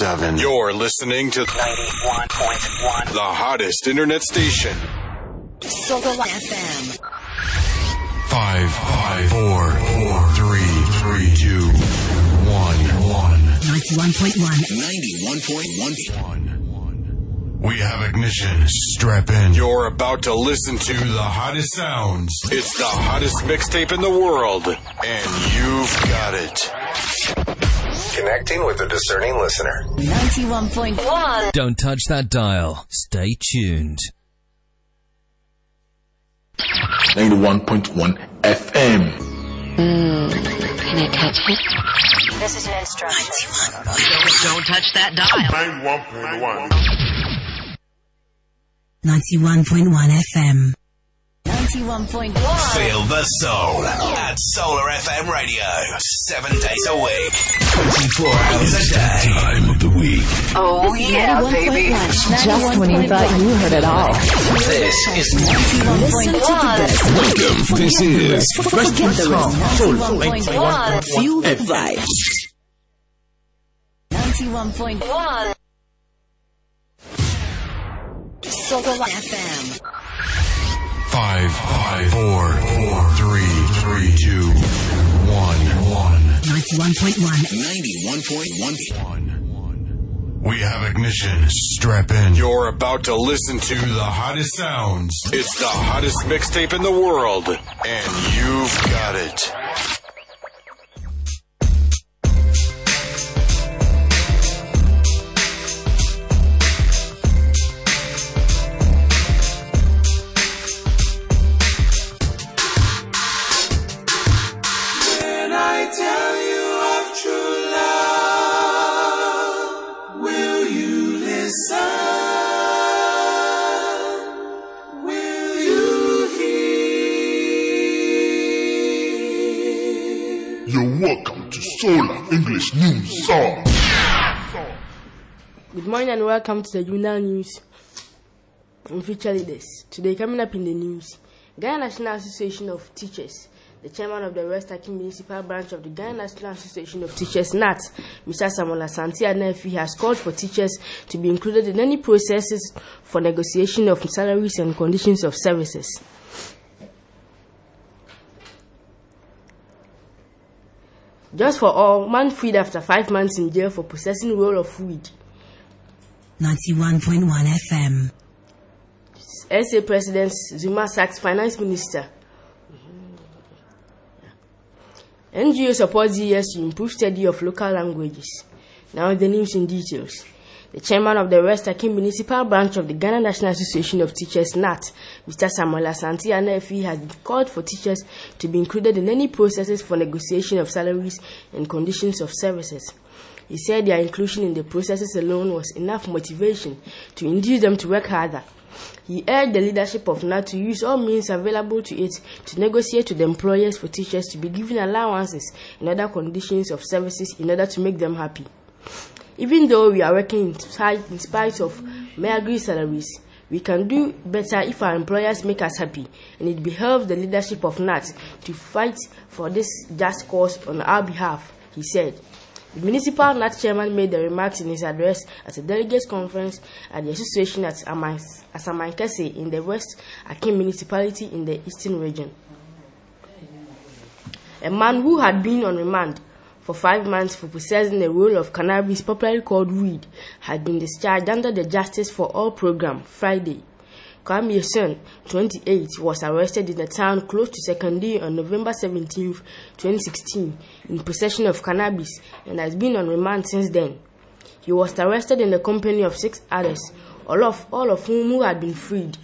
7. You're listening to 91.1. the hottest internet station. Solar FM. Five, five, four, four, three, three, two, one, one, 91.1. 91.1. We have ignition. Strap in. You're about to listen to to the hottest sounds. It's the hottest mixtape in the world, and you've got it. Connecting with the discerning listener. 91.1. Don't touch that dial. Stay tuned. 91.1 FM. Hmm. Can I touch it? This is an instruction. Don't touch that dial. 91.1. 91.1 FM. 91.1. Feel the soul at Solar FM Radio. Seven days a week. 24 hours a day. Time of the week. Oh yeah, baby. Just when you thought you heard it all. This is Listen to this. Welcome. This is Forget the rest. 91.1. Feel the vibes. 91.1. Solar FM. Five, five, four, four, three, three, two, one, one, 91.1. 91.1. We have ignition. Strap in. You're about to listen to to the hottest sounds. It's the hottest mixtape in the world, and you've got it. And welcome to the Junior News on Future Leaders. Today, coming up in the news, Ghana National Association of Teachers, the chairman of the West Akim Municipal Branch of the Ghana National Association of Teachers, NAT, Mr. Samuel Asante Anefi, has called for teachers to be included in any processes for negotiation of salaries and conditions of services. Just for all, man freed after five months in jail for possessing roll of weed. 91.1 FM. SA President Zuma sacks Finance Minister. Mm-hmm. NGO supports years to improve study of local languages. Now the news in details. The chairman of the West Akim Municipal Branch of the Ghana National Association of Teachers, NAT, Mr. Samuel Asante Anefi, has called for teachers to be included in any processes for negotiation of salaries and conditions of services. He said their inclusion in the processes alone was enough motivation to induce them to work harder. He urged the leadership of NAT to use all means available to it to negotiate with employers for teachers to be given allowances and other conditions of services in order to make them happy. Even though we are working in spite, of meagre salaries, we can do better if our employers make us happy, and it behoves the leadership of NAT to fight for this just cause on our behalf, he said. The municipal NAT chairman made the remarks in his address at a delegates conference at the association at Aman- Asamankese in the West Akim municipality in the eastern region. A man who had been on remand for five months for possessing the roll of cannabis popularly called weed had been discharged under the Justice for All program Friday. Kwame Son, 28, was arrested in a town close to Secondary on November 17, 2016, in possession of cannabis and has been on remand since then. He was arrested in the company of six others, all of, all of whom who had been freed.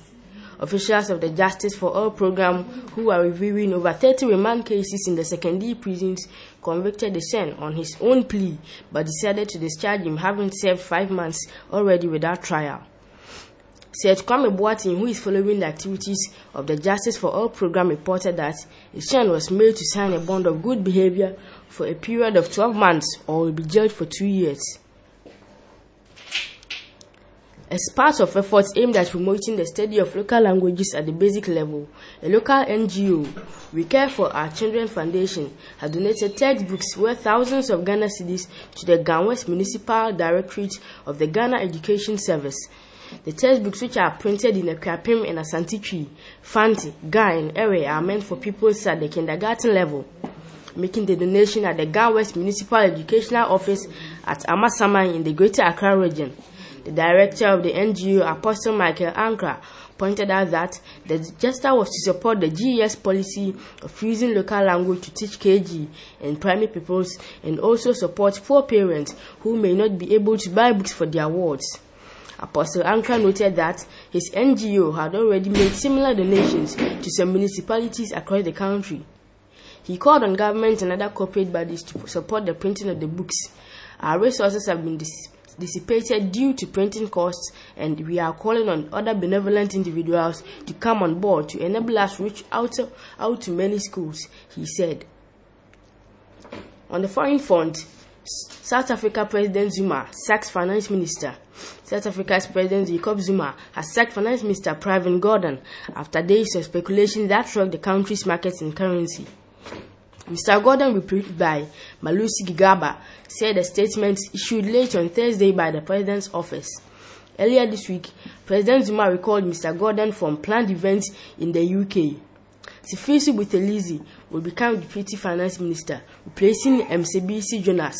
Officials of the Justice for All program, who are reviewing over 30 remand cases in the secondary prisons, convicted son on his own plea but decided to discharge him having served five months already without trial. Said Kwame Boateng, who is following the activities of the Justice for All program, reported that his son was made to sign a bond of good behavior for a period of 12 months or will be jailed for two years. As part of efforts aimed at promoting the study of local languages at the basic level, a local NGO, We Care for Our Children Foundation, has donated textbooks worth thousands of Ghana cedis to the Ga West Municipal Directorate of the Ghana Education Service. The textbooks, which are printed in Akuapem and Asante Fanti, Ga, and are meant for pupils at the kindergarten level. Making the donation at the Ga West Municipal Educational Office at Amasaman in the Greater Accra region. The director of the NGO, Apostle Michael Ankra, pointed out that the gesture was to support the GES policy of using local language to teach KG and primary pupils and also support poor parents who may not be able to buy books for their wards. Apostle Ankra noted that his NGO had already made similar donations to some municipalities across the country. He called on government and other corporate bodies to support the printing of the books. Our resources have been dis- dissipated due to printing costs, and we are calling on other benevolent individuals to come on board to enable us reach out to, out to many schools, he said. On the foreign front, South Africa President Zuma sacks finance minister. South Africa's President Jacob Zuma has sacked finance minister Pravin Gordhan after days of speculation that rocked the country's markets and currency. Mr. Gordhan, reported by Malusi Gigaba, said a statement issued late on Thursday by the president's office. Earlier this week, President Zuma recalled Mr. Gordhan from planned events in the UK. Sfiso Buthelezi will become Deputy Finance Minister, replacing Mcebisi Jonas.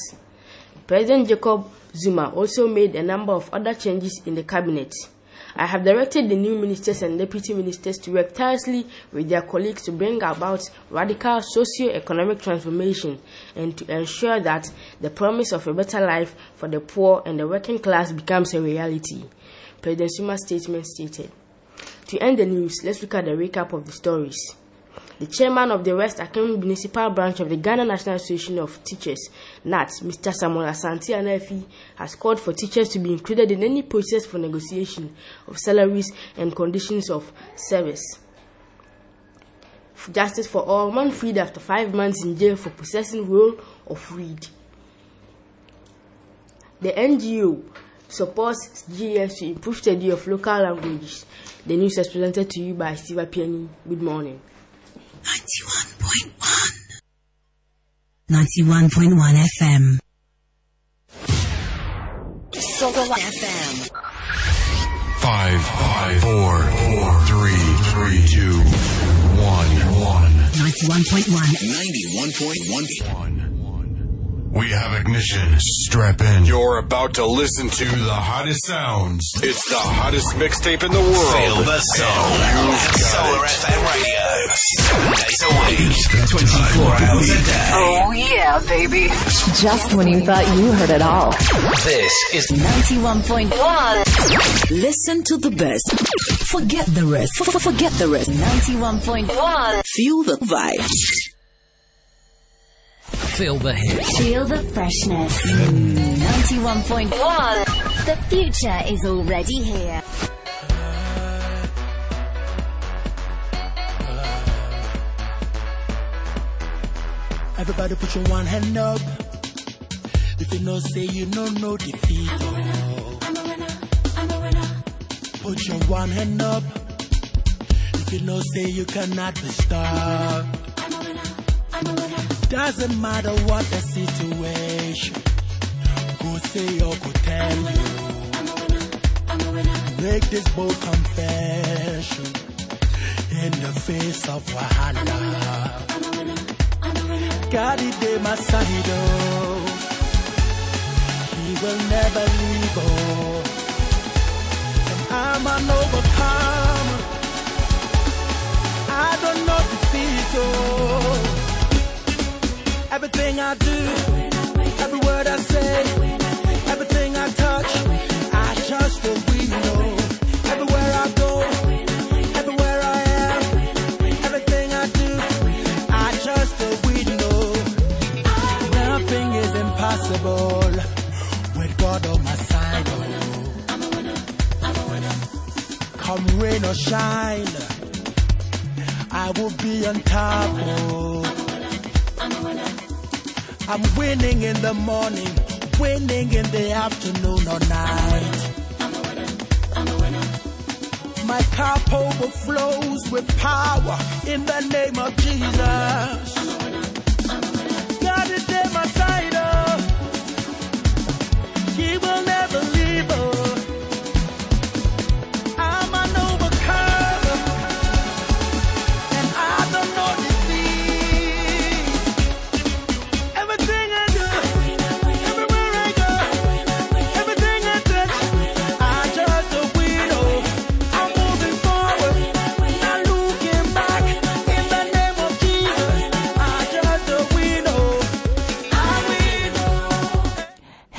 President Jacob Zuma also made a number of other changes in the cabinet. I have directed the new ministers and deputy ministers to work tirelessly with their colleagues to bring about radical socio-economic transformation and to ensure that the promise of a better life for the poor and the working class becomes a reality. President Zuma's statement stated. To end the news, let's look at the recap of the stories. The chairman of the West Akim Municipal Branch of the Ghana National Association of Teachers, NAT, Mr. Samuel Asante Anafi, has called for teachers to be included in any process for negotiation of salaries and conditions of service. Justice for all, man freed after five months in jail for possessing roll of weed. The NGO supports GS to improve study of local languages. The news is presented to you by Steve Piani. Good morning. 91.1 91.1 FM Solar FM Five, five, four, four, three, three, two, one, one. 91.1 91.1. We have ignition. Strap in. You're about to listen to the hottest sounds. It's the hottest mixtape in the world. Feel the soul at Solar FM Radio. Seven days a week, 24 hours a day. Oh yeah, baby. Just when you thought you heard it all. This is 91.1 Listen to the best Forget the rest F- f- Forget the rest 91.1 Feel the vibe Feel the hit. Feel the freshness. 91.1 The future is already here. Everybody put your one hand up. If you know, say you know no defeat. I'm a winner. I'm a winner. I'm a winner. Put your one hand up. If you know, say you cannot be stopped. Doesn't matter what the situation. Go say or go tell you. I'm a winner. I'm a winner. Make this bold confession in the face of Wahala. God is in my side, oh. He will never leave, oh. And I'm an overcomer. I don't know defeat, oh. Everything I do, every word I say, everything I touch, I trust the know. Everywhere I go, everywhere I am, everything I do, I trust the know. Nothing is impossible with God on my side. Oh. Come rain or shine, I will be on top. I'm winning in the morning, winning in the afternoon or night. I'm a winner, I'm a winner, My cup overflows with power in the name of Jesus.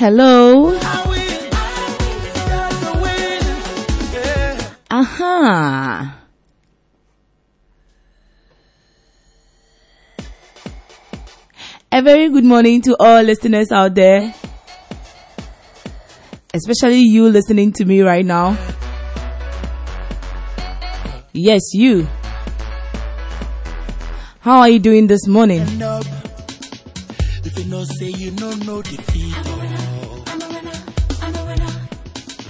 Hello. Aha. A very good morning to all listeners out there. Especially you listening to me right now. Yes, you. How are you doing this morning?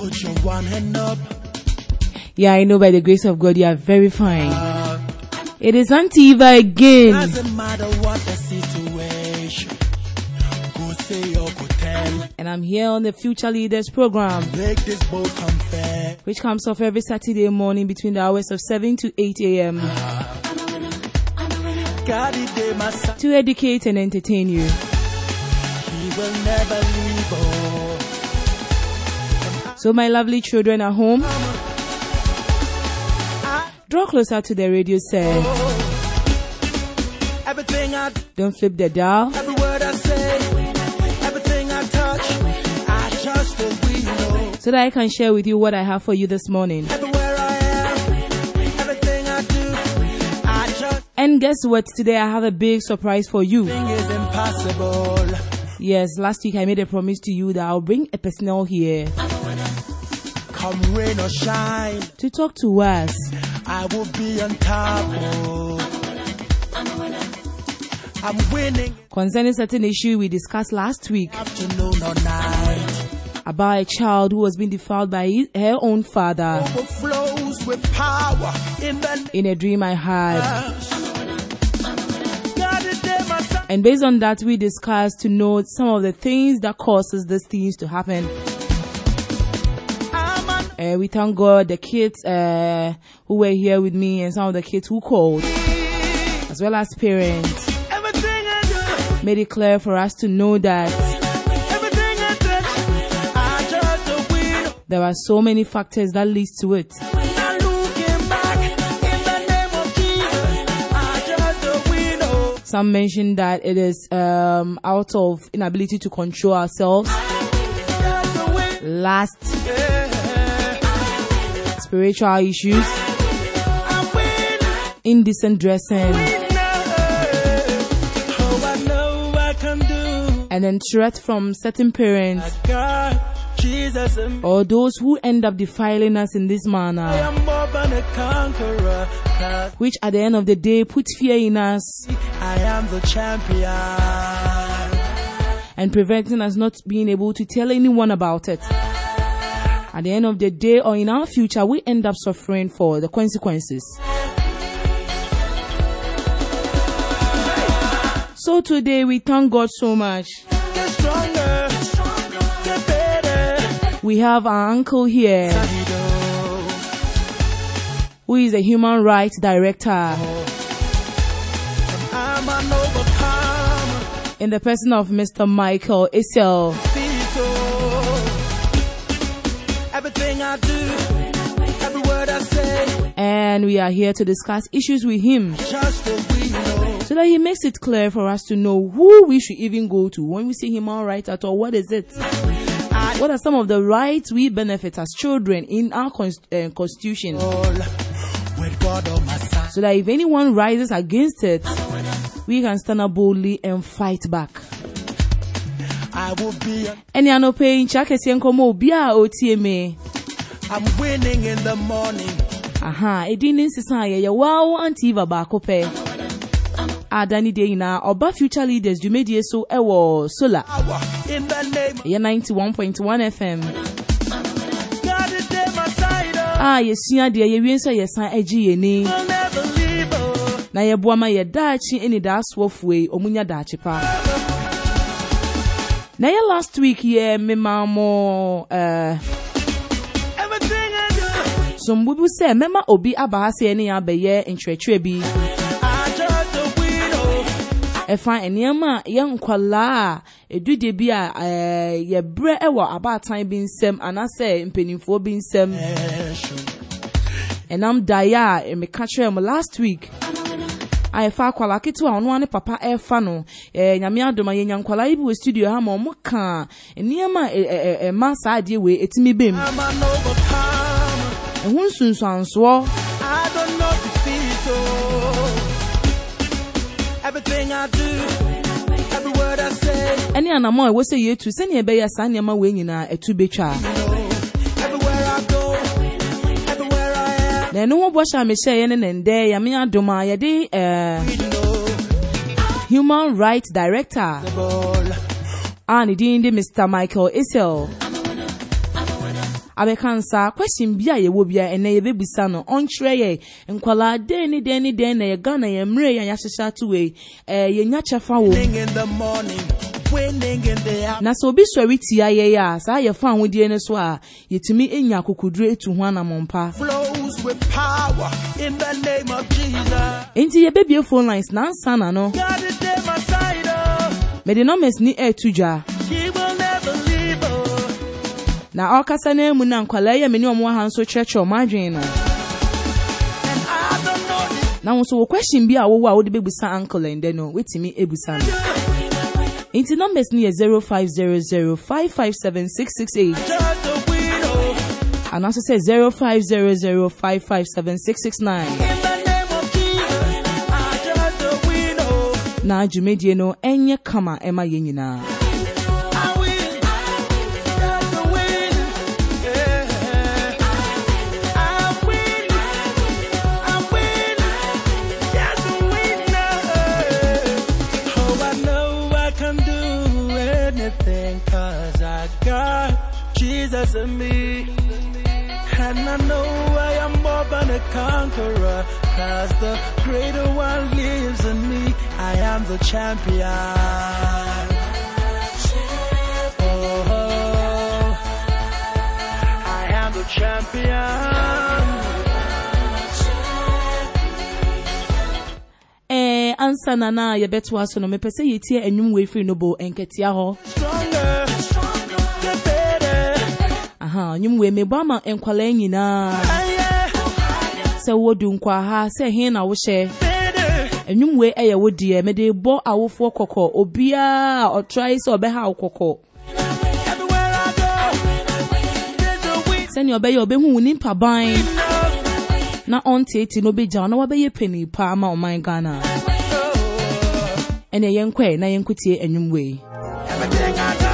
Put your one hand up. Yeah, I know by the grace of God you are very fine. Ah. It is Auntie Eva again. Doesn't matter what the situation. Go say or go tell. And I'm here on the Future Leaders program, Make this boat come fair. which comes off every Saturday morning between the hours of 7 to 8 a.m. God is there, my son. to educate and entertain you. He will never leave. So, my lovely children at home, draw closer to the radio set. Do, Don't flip the dial. every word I say, everything I touch, I just a window. so that I can share with you what I have for you this morning. Everywhere I am, everything I do, I just And guess what? Today I have a big surprise for you. Yes, last week I made a promise to you that I'll bring a personnel here Come rain or shine, to talk to us I will be on top. Oh. I'm winning concerning certain issue we discussed last week afternoon or night. about a child who was being defiled by his, her own father Overflows with power in the in a dream I had. God is there, my son. And based on that, we discussed to know some of the things that causes these things to happen. Uh, we thank God the kids uh, who were here with me and some of the kids who called, as well as parents, everything I do, made it clear for us to know that everything I I there are so many factors that leads to it. Not looking back in the name of Jesus, I just a winner. Some mentioned that it is um, out of inability to control ourselves, Just a winner. last. Spiritual issues, indecent dressing, and then threat from certain parents or those who end up defiling us in this manner, which at the end of the day put fear in us I am the champion. and preventing us not being able to tell anyone about it. At the end of the day or in our future, we end up suffering for the consequences. So today we thank God so much. Get stronger, get. We have our uncle here who is a human rights director I'm an overcomer. in the person of Mr. Michael Isel. And we are here to discuss issues with him so that he makes it clear for us to know who we should even go to when we see him all right at all. What is it? What are some of the rights we benefit as children in our uh, constitution? So that if anyone rises against it, we can stand up boldly and fight back. Ɛne anɔpɛ yi nkyɛ akɛseɛ nkɔmmɔ obi a me I'm winning in the morning. Aha ɛdin ne nsesa a yɛyɛ wow antiva baako pɛ. Ada ne deɛ nyinaa ɔba future leaders dwumadie so ɛwɔ solar. Ɛyɛ 91.1 fm a yɛsua deɛ yɛwie sɛ yɛsan agye yɛni na yɛboa ma yɛ daakye anidaasoɔfoɔ yi ɔmo nya daakye pa. Na yɛ last week yɛ mema mo uh, sombo bi sɛ mɛma obi aba ha sɛ abɛyɛ nkyerɛkyerɛ bi. Ɛfa nneɛma a yɛ nkwalaa a ɛdudie bi a ɛɛ yɛbrɛ ɛwɔ abaatan bi nsam anaasɛ mpanimfoɔ bi nsam ɛnam daeɛ a meka kyerɛ mo last week. A yɛfa akwalaa ketewa a ɔno ane papa ɛrefa no. Ɛɛ nyame adom a yɛnya nkwalaa yi bi wɔ studio ha ma ɔmo ka nneɛma a ɛma saa adeɛ wei ɛtumi bɛm ɛho nsunsuansoɔ. Ɛne anammɔ a ɛwɔ sɛ yɛtu sɛnea ɛbɛyɛ saa nneɛma wei nyinaa ɛtu bɛtwa am. na ɛno ho bɔhyɛ a mehyɛeɛ ne ne ndɛ yame adom a yɛde eh, human rights director a ne din de mr michael isel abɛka nsa question bi a yɛwɔ bia ɛnɛ yɛbɛbisa no ɔnkyerɛ yɛ nkwalaa dɛn ne dɛn ne dɛn na yɛ ghana yɛ mmerɛ yɛ a yɛahyehyɛ ato wei? Eh, yɛnya kyɛfa afternoon. na sɛ obi sɔre tia yɛyɛ a saa yɛfa ahodie no so a yɛtumi nya akokoduro etu ho anammɔmpa enti yɛbɛbie phone lines nansa na no. Oh. mede numbers ni ɛɛto dwa na ɔkasa no mu na nkwalaa yi a mene ɔmo aha nso kyerɛkyerɛ ɔmo adwene no na wo nso wɔ question bi a wowɔ a wode bɛbusa uncle ɛndɛ no wetumi ebusa no nti numbers no yɛ 0500 557668 Just a widow. anaasɛ sɛ 0500 557669 In the name of Jesus, I just a widow. na dwumadie no ɛnyɛ kama ɛma yɛn nyinaa Jesus in me. And I know I am more than a conqueror, cause the greater one lives in me. I am the champion. Oh, I am the champion. ɛɛ ansa na na yɛbɛtoa so no mepɛ sɛ yɛtie anwum wei firi no bo nketea hɔ ha nyimwe mebama enkwala nyinaa sɛ wodu nkwa ha sɛ he na wohyɛ. Enyimwe ɛyɛ wo deɛ mede bɔ awofoɔ kɔkɔ obiara ɔtrae sɛ ɔbɛha wo kɔkɔ. Sɛnea ɔbɛyɛ ɔbɛhu wo nipa ban na ɔntieti no obɛgya wo na wabɛyɛ panin paa ma ɔman ghana. Ɛneɛ yɛnkɔe na yɛnkɔtie enyimwe yi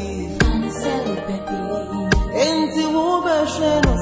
Enti wo bɛhwɛ no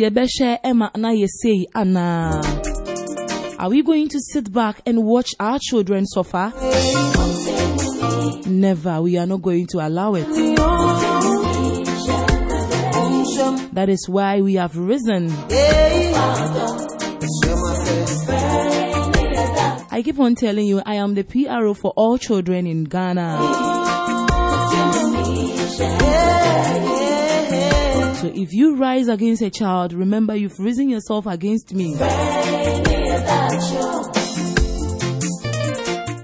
yɛbɛhyɛ ɛma na yɛsei anaa. Are we going to sit back and watch our children suffer? Never. We are not going to allow it. That is why we have risen. I keep on telling you, I am the PRO for all children in Ghana. So if you rise against a child, remember you've risen yourself against me.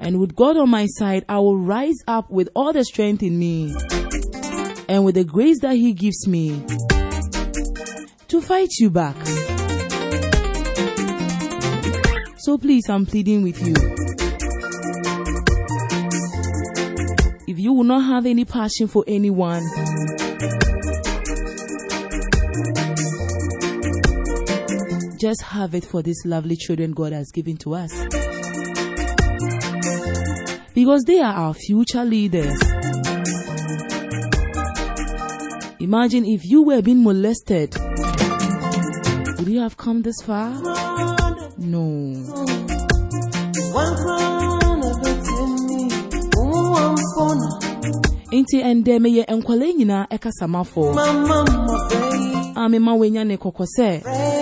And with God on my side, I will rise up with all the strength in me and with the grace that He gives me to fight you back. So please, I'm pleading with you. If you will not have any passion for anyone, just have it for these lovely children God has given to us. Because they are our future leaders. Imagine if you were being molested. Would you have come this far? No. Nti ɛndɛ meyɛ nkwalaa nyinaa ɛkasamafo a mema wanya ne kɔkɔ sɛ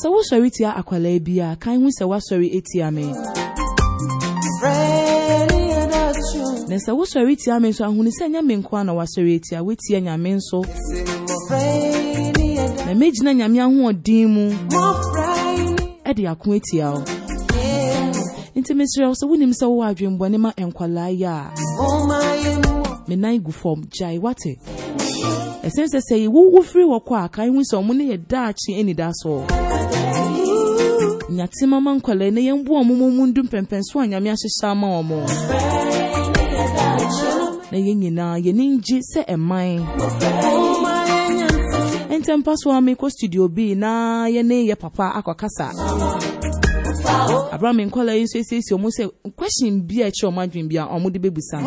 sɛ wosɔre tia akwalaa bi a kan ho sɛ woasɔre etia me. Na sɛ wosɔre tia me nso ahunu sɛ nyɛ me nko a na wasɔre etia wotia nyame nso. Na megyina nyame ahoɔden mu. Ɛde ako atia wo. Nti mesrɛ wo sɛ wonim sɛ wowɔ adwembɔne ma nkwalaa yi a me nan gu fam gyae wate ɛsɛn sɛ sɛ wo wofiri wɔ kɔ a kae hu sɛ ɔmo ne yɛ daakye anida onyate mama nkwadaa na yɛn bu wɔn mu mu ndu mpɛmpɛnso a nyame ahyehyɛ ama wɔn na yɛn nyinaa yɛn ngye sɛ ɛman. Ntɛmpa so a mekɔ studio bi na yɛne yɛ papa akɔkasa. Abraham nkwadaa yi nso esiesie wɔn sɛ question bi a ɛkyerɛ wɔn adwene bi a wɔn de bɛbusa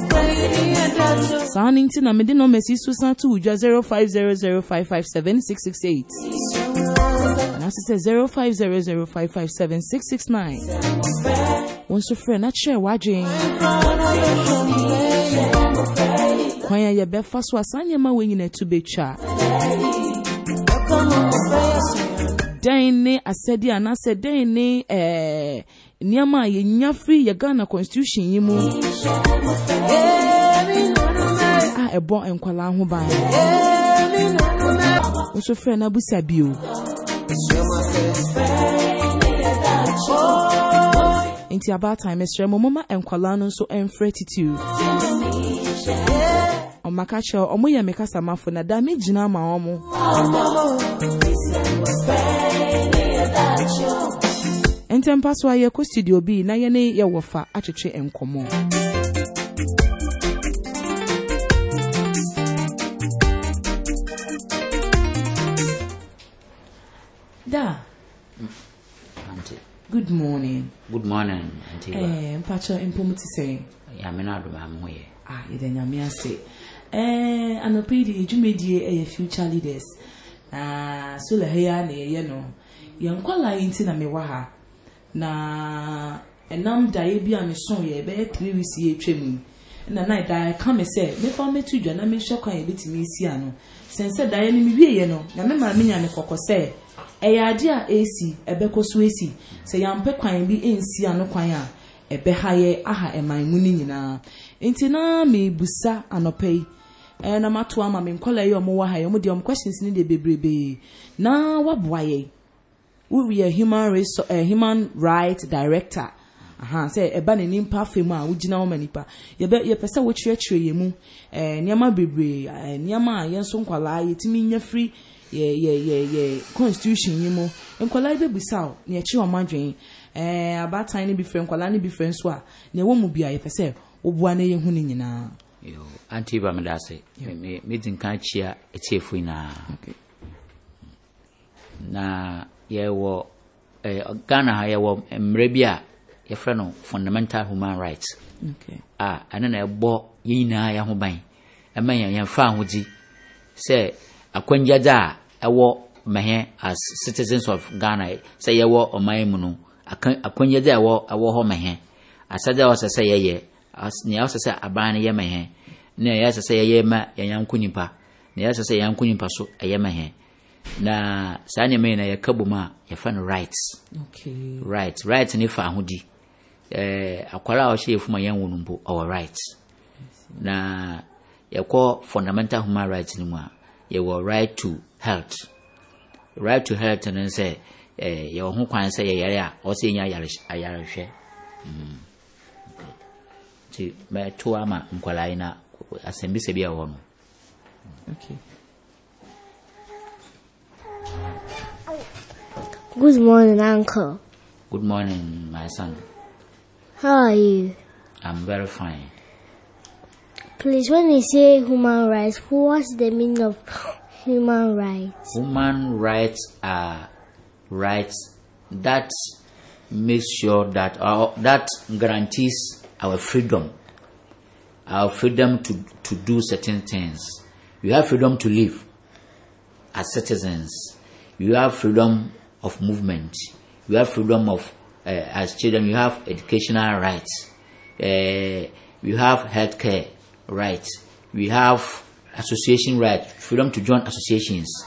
saa ne nti na mede nɔmba so san to wudwa zero five zero zero five five seven six six eight anaasɛ sɛ 0500557669 wo nso frɛ na kyerɛ w'adwen kwan a yɛbɛfa so a saa nneɛma wɔ nyina tu bɛtwa dɛn ne asɛdeɛ anaasɛ dɛn ne ɛɛ nneɛma a yɛnya firi yɛ ghana constitution yi mu a ɛbɔ nkwalaa ho ban nso frɛ no abusa bio nti abaatan mesrɛ mo moma nkwalaa no nso mfrɛ titiw ɔmaka kyerɛ ɔmo yɛ me kasamafo na da megyina ama ɔmo ntɛmpa so a yɛkɔ studio bi na yɛne yɛwɔ fa atwetwe nkɔmmɔ Da. Mm. Auntie. Good morning. Good morning, Auntie. Eh, mpacho impumuti se. Ya me na adoma mo ye. Ah, ide nyame ase. Eh, anopidi dwumadie eh future leaders. Na so la heya na ye no. Ye nkwala yinti na mewa ha. Na ɛnam daeɛ bi a meso yɛ ɛbɛyɛ three weeks yɛ atwa mu na na daeɛ ka me sɛ mefa mɛtu dwa na mehwɛ kwan yɛ bɛtumi esi ano sɛnsɛ daeɛ no mewie yɛ no na me maame nya me kɔkɔ sɛ ɛyɛ ade a ɛsi ɛbɛkɔ so asi sɛ yɛampɛ kwan bi ɛnsi ano kwan a ɛbɛha yɛ aha ɛman mu no nyinaa. Nti na mebusa anɔpa yi. Ɛɛ na mato ama me. Nkɔla yi a ɔmo wɔ ha yi ɔmo deɛ ɔmo questions no deɛ bebrebee. Na waboa yɛ. Woyɛ human res uh, human right director. Sɛ ɛba ne nipa afɛ mu a wogyina hɔ ma nipa yɛpɛ sɛ wokyerɛkyerɛ yɛn mu. Ɛɛ nneɛma bebree ɛɛ nneɛma a yɛn nso nkɔlaa yɛtumi nya firi yɛ constitution yi mu. Nkɔlaa yi bɛbusa o na yɛkyi wɔn adwene ɛɛ abaatan no bi frɛ nkɔlaa no bi frɛ nso a na ɛwɔ mu bi a yɛpɛ sɛ woboa na yɛn ho ne nyinaa. Yo, Auntie ba me dase. Me me me din kan chia etiefo nyinaa. Na yɛwɔ eh, Ghana ha yɛwɔ mmerɛ bi a yɛfrɛ no fundamental human rights. A ɛno na ɛbɔ yɛn nyinaa yɛn ho ban. Ɛma yɛn yɛmfa ahodzi sɛ akwangyadze a ɛwɔ mɛhɛ as citizens of ghana sɛ yɛwɔ ɔman mu no akwanyɛ dɛ ɛwɔ ɛwɔ hɔ mɛhɛ asɛdɛ ɔsɛ sɛ yɛyɛ. Nea ɔsɛ sɛ aban no yɛ mɛhɛ nea ɛyɛ sɛ sɛ yɛyɛ ma yɛnyanko nipa nea ɛyɛ sɛ sɛ yɛnyanko nipa so ɛyɛ mɛhɛ na saa nneɛma yi na yɛka bom a yɛfa no rights. Okay. right right ne fa ahodi. Eh, akwara a ɔhyɛ yɛfuma yɛn wo no mpo ɔwɔ right na yɛkɔ fundamental human rights no mu a yɛwɔ right to health right to health no sɛ eh, yɛwɔ ho kwan sɛ yɛyare a ɔsɛ yɛnya ayarehwɛ nti mɛto ama nkwalaa yi na asɛm bisɛ bi a ɛwɔ no okay. Good morning, Uncle. Good morning, my son. How are you? I'm very fine. Please, when you say human rights, what's the meaning of human rights? Human rights are rights that make sure that our, that guarantees our freedom, our freedom to, to do certain things. You have freedom to live as citizens. You have freedom of movement. You have freedom of, uh, as children, you have educational rights. Uh, you have healthcare rights. We have association right, freedom to join associations,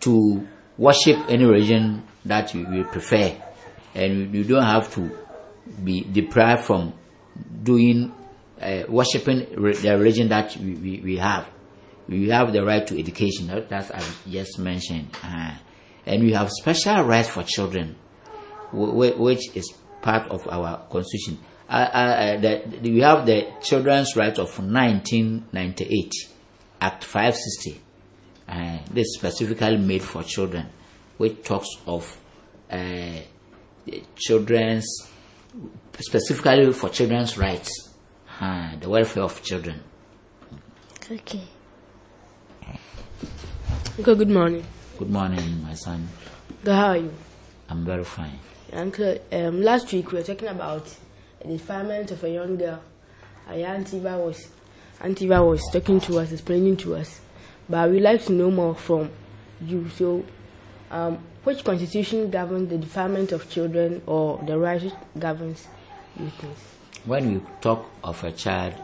to worship any religion that you, you prefer. And you don't have to be deprived from doing, uh, worshiping the religion that we, we, we have. We have the right to education, that, I just mentioned. Uh, and we have special rights for children, which is part of our constitution. Uh, uh, the, we have the Children's Rights of 1998, Act 560. Uh, this is specifically made for children, which talks of uh, children's, specifically for children's rights, uh, the welfare of children. Okay. Okay, good morning. Good morning, my son. Good, how are you? I'm very fine. Uncle, um, last week we were talking about the defilement of a young girl. Auntie Eva was, Auntie Eva was talking to us, explaining to us. But we'd like to know more from you. So, um, which constitution governs the defilement of children or the right governs youth? When we talk of a child,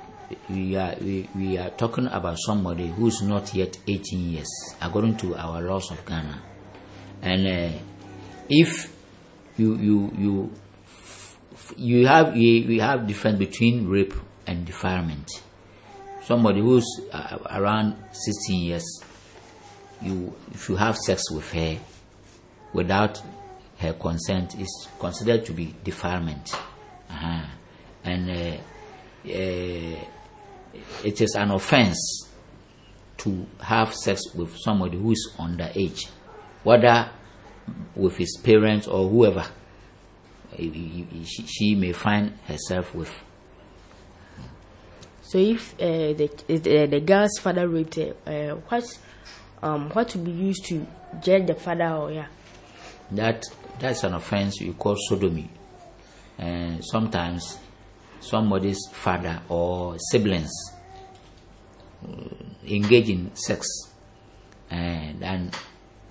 we are we, we are talking about somebody who is not yet 18 years according to our laws of Ghana and uh, if you you you you have you, we have difference between rape and defilement somebody who's uh, around 16 years you if you have sex with her without her consent is considered to be defilement uh-huh. and uh, uh, it is an offense to have sex with somebody who is underage, whether with his parents or whoever she may find herself with. So, if uh, the, the the girl's father raped her, uh, what um what to be used to judge the father or yeah? That that's an offense we call sodomy, and sometimes somebody's father or siblings uh, engage in sex. And, and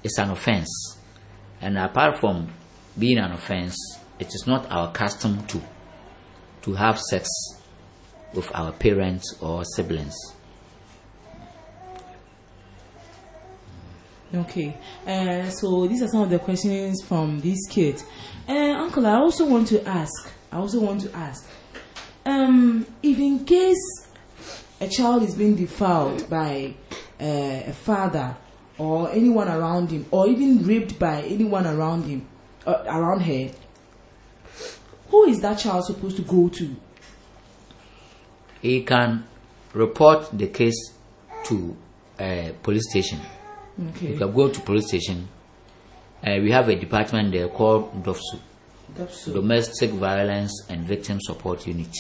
it's an offense. And apart from being an offense it is not our custom to to have sex with our parents or siblings Okay, uh, so these are some of the questions from these kids. Uh, Uncle, I also want to ask. I also want to ask um, if in case a child is being defiled by uh, a father or anyone around him, or even raped by anyone around him, uh, around her, who is that child supposed to go to? He can report the case to a police station. Okay. You can go to police station. Uh, we have a department there called DOVVSU, DOVVSU. Domestic Violence and Victim Support Unit.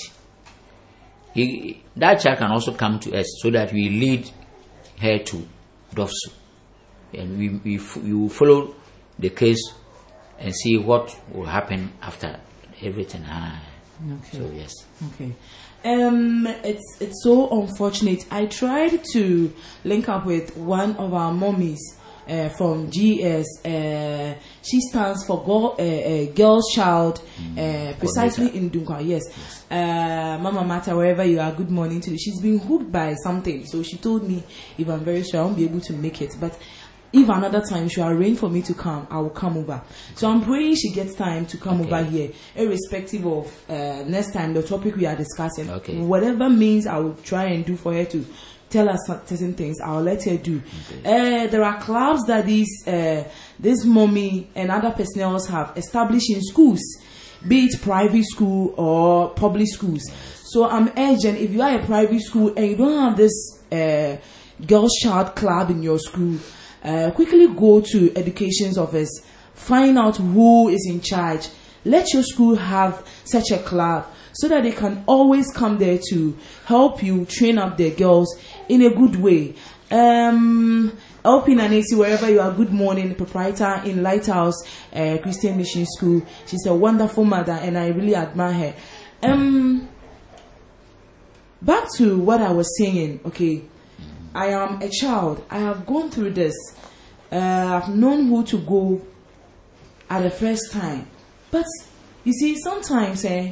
He, that child can also come to us so that we lead her to DOVVSU. And we, we, we will follow the case and see what will happen after everything. Ah. Okay. So, yes. Okay. Um, it's it's so unfortunate. I tried to link up with one of our mommies uh, from GS. Uh, she stands for Girl, uh, uh, Girls Child, uh, precisely in Dunkwa. Yes. Uh, Mama Mata, wherever you are, good morning to you. She's been hooked by something, so she told me if I'm very sure I won't be able to make it, but. If another time she arrange for me to come, I will come over. So I'm praying she gets time to come over here, irrespective of uh, next time the topic we are discussing. Okay. Whatever means I will try and do for her to tell us certain things. I'll let her do. Uh, there are clubs that these uh, this mommy and other personnel have established in schools, be it private school or public schools. So I'm urging if you are a private school and you don't have this uh, girls' child club in your school, uh, quickly go to education's office, find out who is in charge. Let your school have such a club so that they can always come there to help you train up their girls in a good way. Um, LP Nanesi, wherever you are, good morning, proprietor in Lighthouse uh, Christian Mission School. She's a wonderful mother and I really admire her. Um, back to what I was saying, okay. I am a child. I have gone through this. Uh, I've known who to go at the first time. But you see, sometimes eh,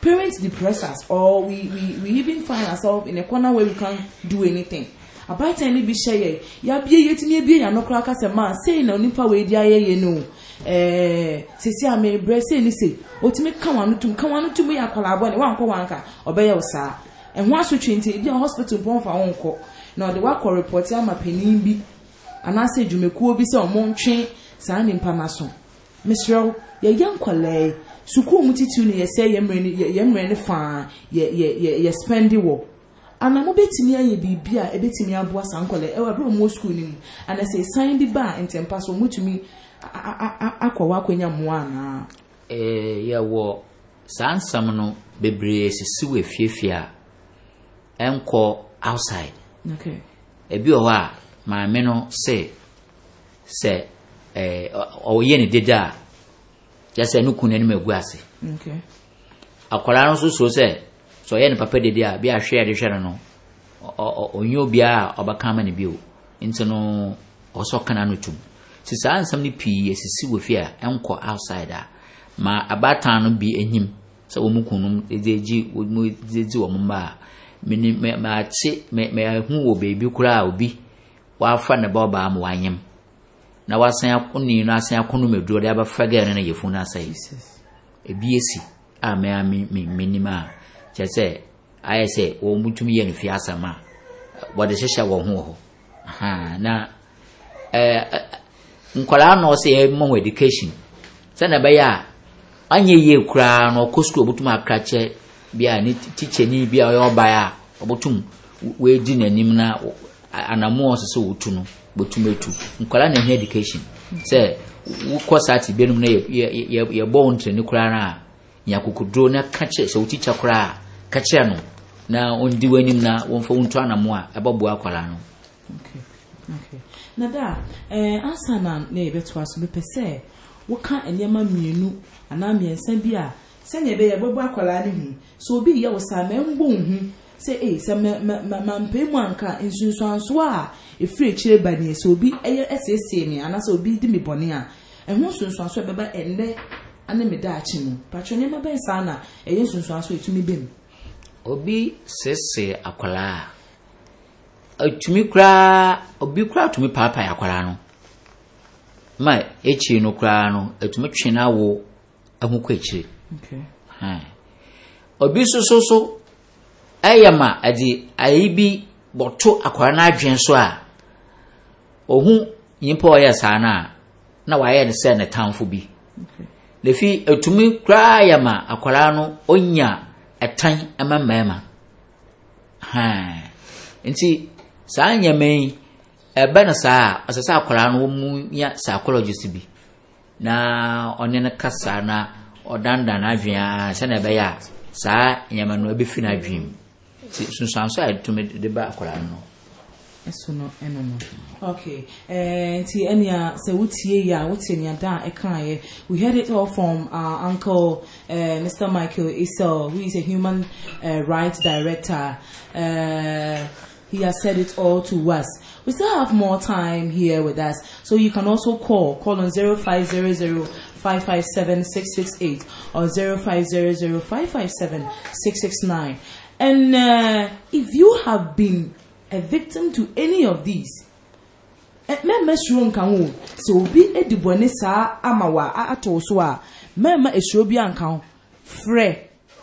parents depress us, or we, we, we even find ourselves in a corner where we can't do anything. abaatan ni bi hyɛ yɛ yabie yɛtumi ebie yɛn anokora kasa maa sei na onipa wei di ayɛ yɛ no ɛɛ sisi ame brɛ sei ni sei otumi ka wɔn ano tum ka wɔn ano tum yɛ akwaraa bɔ ne wankɔ wanka ɔbɛyɛ o saa ɛho asotwe nti ebi a hospital mpɔn fa wɔn kɔ na ɔde wakɔ report ama panin bi anaasɛ dwumakuo bi sɛ ɔmo ntwe saa nipa n'aso mesrɛw yɛyɛ yi sukuu mu titiri no yɛsɛ yɛ mmerɛ no yɛ yɛ mmerɛ no faa yɛ yɛ yɛ yɛ spɛndi wɔ ana mo betumi ayɛ biribi a ebetumi aboa saa nkwadaa ɛwɔ abiri ɔmo sukuu no mu ana sɛ san bi ba ntɛmpa so ɔmo tumi akɔ wɔ akɔnya mmoa anaa. Eh, yɛwɔ saa nsɛm no bebree sisi wɔ efiefie a ɛnkɔ outside ebi wɔ hɔ a maame no se sɛ ɛɛ ɔyɛ ne deda a kyerɛ sɛ ne kun n'anim egu ase. Okay. Akwaraa no nso so sɛ sɛ ɔyɛ ne papa dede a bi ahwɛ yɛde hwɛ no no ɔnyɛ obiara a ɔbɛka ama ne bio. Nti no ɔsɔ kana no tum. Si saa nsɛm no pii esisi wɔ fie a ɛnkɔ outside a ma abaatan no bi enyim sɛ wɔn mu kunum de gye wɔn de gye wɔn mma a mene mɛ mɛ akye mɛ mɛ ahu wɔ koraa a obi. Wafa ne ba ɔbaa ma wanyam. Na wasan akɔni no asan akɔnum aduro de abɛfa gɛɛ no na yɛfu no asɛe ebi esi. A mɛ mi mi mi nim a kyerɛ sɛ ayɛ sɛ wɔn mu tumi yɛ no fi asɛm a wɔde hyehyɛ wɔn ho wɔ hɔ. Na nkwadaa na ɔsɛ yɛma wɔn education. Sɛnɛ ɛbɛyɛ a anyɛ yie koraa na ɔkɔ sukuu ɔbɛtum akrakyɛ bi a ne tikyɛni bi a ɔyɛ ɔbaa a ɔbɛtum wɔadi n'anim na wɔ- a- anammɔ ɔsɛ sɛ wɔtu no bɛtum atu nkwadaa na ɛhia education. Sɛ wokɔ saa te bianom na yɛ- yɛ- yɛ- yɛbɔ wo ntrɛni koraa no a na ka kyerɛ sɛ wo tikya koraa a ka kyerɛ no. Na ɔndi w'anim na wɔmfa wo nto anammo a ɛbɛboa akwadaa no. Na da ɛɛ ansa na na yɛbɛtoa so mepɛ sɛ woka nneɛma mmienu anaa mmiɛnsa bi a sɛnea ɛbɛyɛ bɛbɔ akwadaa no ho so obi yɛ wo saa mɛ mbɔ ho. Sɛ ee sɛ mɛ mɛ mampɛ mu anka nsunsuanso a efiri akyire ba nie sɛ obi ɛyɛ ɛsiesie me anaasɛ obi di mi bɔne a ɛho nsunsuanso a ɛbɛba ɛnnɛ ane me daakye mu. Patro nneɛma bɛn saa na ɛyɛ nsunsuanso a etumi bɛm obi sese akwaraa. A atumi koraa obi koraa tumi paapae akwaraa no. Ma ekyiri no koraa no atumi twe no awo ɛho kɔ akyire. Obi nso so ɛyɛ ma ɛde ayi bi bɔto akwaraa no so a ohu nyimpa a ɔyɛ saa no a na wayɛ no sɛ ne tamfo bi. Lefi etumi koraa yɛ ma akwaraa no onya ɛtan ɛma mmarima. Hai. nti saa nneɛma yi ɛbɛ no saa a ɔsɛ sɛ akwaraa no wɔmu nya psychologist bi. Na ɔne no kasa na ɔdandan n'adwene a sɛnea ɛbɛyɛ a saa nneɛma no ɛbɛfi n'adwene mu nti sunsuanso a ɛtumi de ba akwaraa no ɛso no ɛno no okay nti ɛnea sɛ wotie yi a wote nea da a ɛkaeɛ we heard it all from our uncle uh, mr michael isel who is a human uh, rights director. Uh, He has said it all to us. We still have more time here with us, so you can also call. Call on 0500 557 668 or 0500 557 669. And uh, if you have been a victim to any of these, mmarima suro nka ho sɛ obi di bɔne saa ama wa ato so a mmarima esuro bi anka ho. Frɛ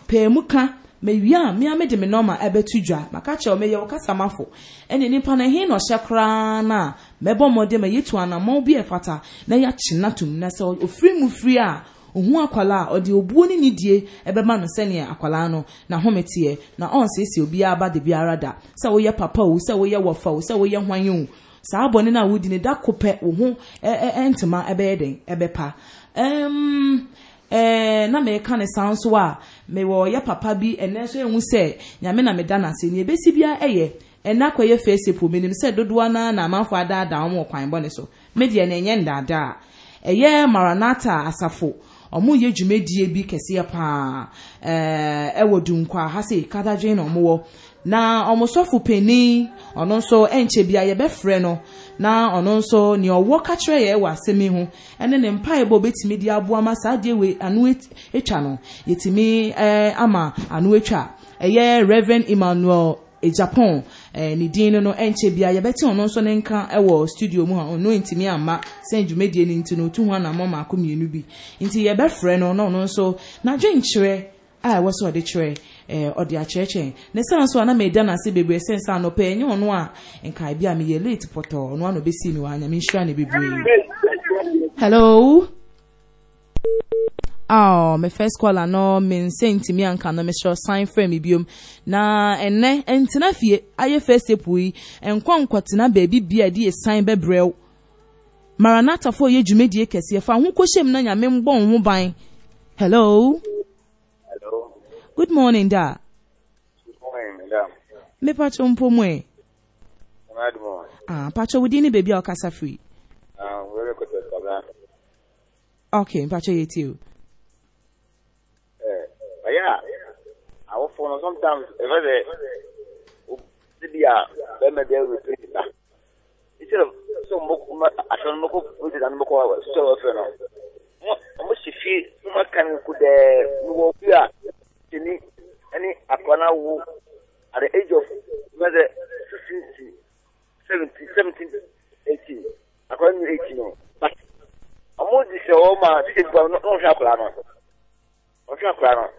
pɛɛmu ka mewie a mmea me de me nɔɔma ɛbɛto dwa. Maka kyerɛ ɔmɛyɛ wo kasamafo ɛne nipa no he na ɔhyɛ koraa no a mɛbɔ mmɔden ma yɛtu anammɔn bi ɛfata na yɛakye no atom na sɛ ɔfiri mu firi a ohun akwalaa ɔde obuo ne nidie ɛbɛma no sɛnea akwalaa no n'ahome teɛ na ɔnsiesie obiara ba de biara da sɛ woyɛ papa o sɛ woyɛ wɔfa o sɛ woyɛ hwan o saa bɔne no a wodi ne da kopɛ wo ho ntoma ɛbɛyɛ den ɛbɛpa um, eh, na meka ne san so a mewɔ yɛ papa bi ɛnɛ nso ehu sɛ nyame na meda n'ase nea ebesi bia ɛyɛ ɛnɛ akɔyɛ fɛsɛpo menim sɛ dodoɔ naa na amanfo adaadaa wɔn wɔ kwan bɔne so. Medeɛ na ɛnyɛ ndaadaa ɛyɛ maranata asafo ɔmo yɛ dwumadie bi kɛseɛ paa ɛɛ ɛwɔ dunkwa ha sɛ kadadwe na ɔmo wɔ na ɔmo sɔfo panin ɔno nso ɛnkyɛ bia yɛbɛfrɛ no na ɔno nso nea ɔwɔ kakyerɛ yɛ wɔ asɛm yi ho ɛne ne mpaebɔ obetumi de aboa ma saa adeɛ wei ano etwa no. Yɛtumi ɛɛ ama ano etwa ɛyɛ reverend emmanuel ejapon ɛɛ ne din no no ɛnkyɛ bia. Yɛbɛte ɔno nso ne nka ɛwɔ studio mu a ɔno ntumi amma sɛn dwumadie ne nti no ho anammɔ mako mmienu bi. Nti yɛbɛfrɛ no na ɔno nso n'adwenkyerɛ a ɛwɔ sɛ ɔde kyerɛ ɔde akyerɛkyerɛ. Ne san so a na n'ase bebree sɛ anɔpɛ ɛnyɛ ɔno a nkae bi a meyɛ late pɔtɔɔ ɔno ano bɛsi mi wɔ anyame ne bebree. Hello? Oh me first caller no me nsɛ ntumi anka no mehyɛ sign frɛ me biom na ɛnɛ ntena fie ayɛ first step yi nkɔ nkɔtena baabi bia de yɛ sign bɛbrɛw maranatafo yɛ dwumadie kɛseɛ fa ho kɔhyɛm na nyame mbɔ wo ho ban hello Hello. good morning da Good morning, madam. mepatwo mpo mu ɛ morning. ah patwo wo din ne baabi a ɔkasa firi Sabra. okay mpatwo yɛ tie phone sometimes if I say a bẹẹmẹ dẹ repeat na instead of so mo aṣọ ni mo kó repeat na ni mo kó sọ wọ fẹ na mo sì fi mo kàn kú dẹ mo wọ fi a ti ní ẹni wo at the age of mo sẹ sixteen seventeen seventeen eighteen àpọnà ní eighteen o but ọmọ òdìsẹ ọmọ àti ìgbà náà ń fi àkùrà náà ń fi àkùrà náà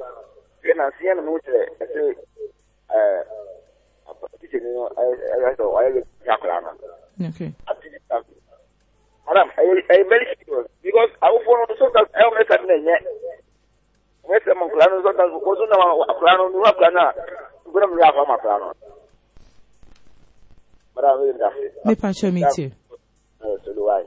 yana sai yana nuna a ce a titi ne a yasa wa yau ya kula na a titi ta madam a yi very serious because a yi fono so ka a yau ne ka nuna nye ne sai man kula na so ka ko so na ma a kula na nuna kula na gudun mu ya fa ma kula na madam yau da fi me pa show me too. Uh, so do I.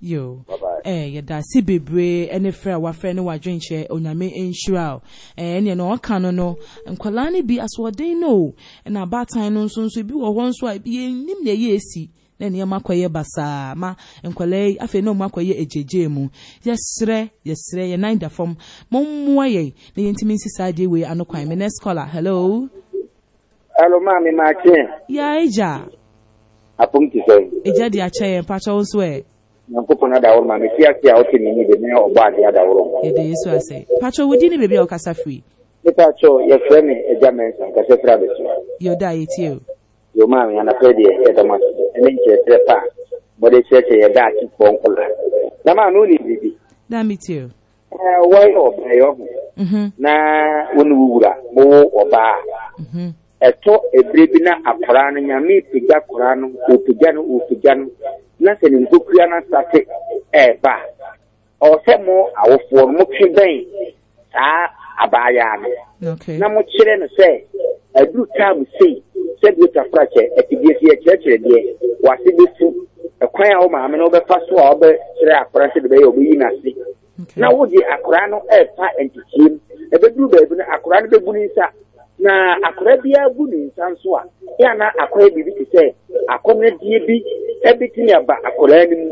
yo. Eh yɛda ase bebree ɛne frɛ a wafrɛ ne wadwenkyerɛ onyame nhyira o eh ɛneɛ na ɔka no no. Nkwadaa no bi asoɔden no. O ɛna abaatan no nso nso bi wɔ hɔ nso a yɛnim na ɛyɛ esi. Na nneɛma akɔyɛ basaa ma nkwadaa yi afei na ɔmo akɔyɛ egyegye mu. Yɛsrɛ yɛsrɛ yɛn nan da fam. Mɔmmoa yɛn na yɛntumi nsi saa adeɛ wei ano kwan. Me next caller hello? Hello, maame Maakye. ya egya. Apom ti sɛ. egya de akyɛ yɛn mpakyɛw nso ɛ. nyankopɔn adaworo ma mesi ase a wote ni de ne ɔbɔ adeɛ adaworo yɛda yesu ase. Patro wodi ne baabi a ɔkasa firi? Mepa kyɛ yɛfrɛ me agya mensa nkasɛ frɛ abɛsu yɛda yɛtie o. Yɛma me anapɛ deɛ yɛdam ase ɛne nkyerɛkyerɛ pa a mɔde kyerɛkyerɛ yɛda atefoɔ nkɔla na maa no ne biribi. Da metie o. Wɔyɛ ɔbɛyɛ ɔho. Mhm. Na wo ne wowura mowo ɔbaa. Mhm. Ɛtɔ ɛberɛ bi na akɔraa no nyame pagya koraa no ɔpagya no ɔpagya no. Na sɛ ne nkokua no asate ɛɛba. A ɔwɔ sɛ mo awofoɔ no motwe bɛn saa abaayaa no. Na mokyerɛ no sɛ aduru taam sei sɛ biotafrakyɛ atibie si yɛkyerɛkyerɛ deɛ wase bɛfu ɛkwan a wo maame no wobɛfa so a wobɛkyerɛ akwaraa sɛ de bɛyɛ wobɛyi n'ase. Na wode akwaraa no ɛɛfa ntekyiem ɛbɛduru baabi no akwaraa no bɛbu ne nsa. Na akwaraa biara gu ne nsa nso a yɛ na akwaraa biribi te sɛ akɔmnadie bi ɛbɛtumi aba akwaraa no mu.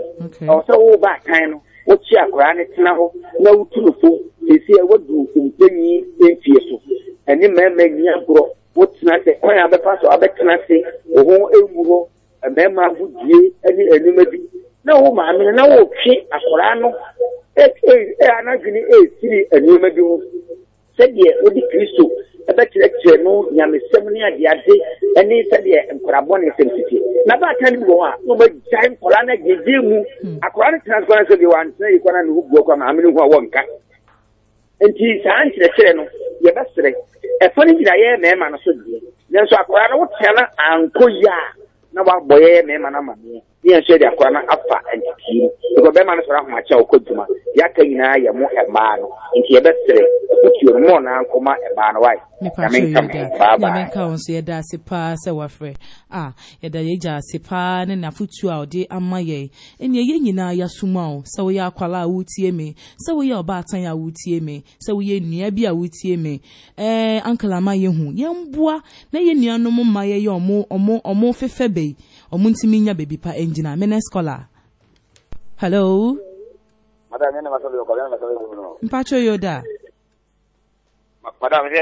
Ɛwɔ sɛ woba atan no wokyi akwaraa no tena hɔ na wotu no fo sɛsi a wadu mpanyi mfie so. Ɛne mmarima nyi agorɔ wotena ase kwan a bɛfa so abɛtena ase wo ho ewu hɔ mmarima ahodie ne anuma bi. Na wo maame no na wotwe akwaraa no anadwene esiri nneɛma bi ho. Sɛdeɛ wode kristo ɛbɛkyerɛkyerɛ no nyamesɛm ne adeade ne sɛdeɛ nkwarabɔ ne nsɛm tete. Na baata no bi wɔ hɔ a na ɔbɛgyae nkwaraa no agyegye mu. Akwaraa no tena nkwaraa no sɛ deɛ wantena yi kwana ne ho bua kɔ maame no ho a wɔnka. Nti saa nkyerɛkyerɛ no yɛbɛserɛ ɛfa no gyina yɛyɛ mmarima no so deɛ nanso akwaraa no wotena ankɔ yi a na wabɔ yɛyɛ mmarima no amaneɛ ne yɛn nso yɛde akwaraa no afa nteteɛ mu because bɛrima no sɔrɔ ahomakyɛ a ɔkɔ dwuma yɛaka nyinaa yɛ mo mmaa no nti yɛbɛserɛ wotuo no mɔɔ naa nkɔma mmaa no wae nyamenka wo nso yɛda ase paa sɛ wafrɛ a yɛda yɛgya ase paa ne nafotuo a ɔde ama yɛn ɛneɛ yɛn nyinaa yɛasom a wo sɛ woyɛ akwala a wotie me. Sɛ woyɛ ɔbaatan a wotie me. Sɛ woyɛ nnua bi a wotie me. Ɛɛ ankalama yɛhu yɛmboa na yɛ nuanom ma yɛyɛ ɔmo fefɛ bɛyi ɔmo ntumi nya baabi pa ɛngyina mene scholar hello mpatwɛ yɛ da madam sɛ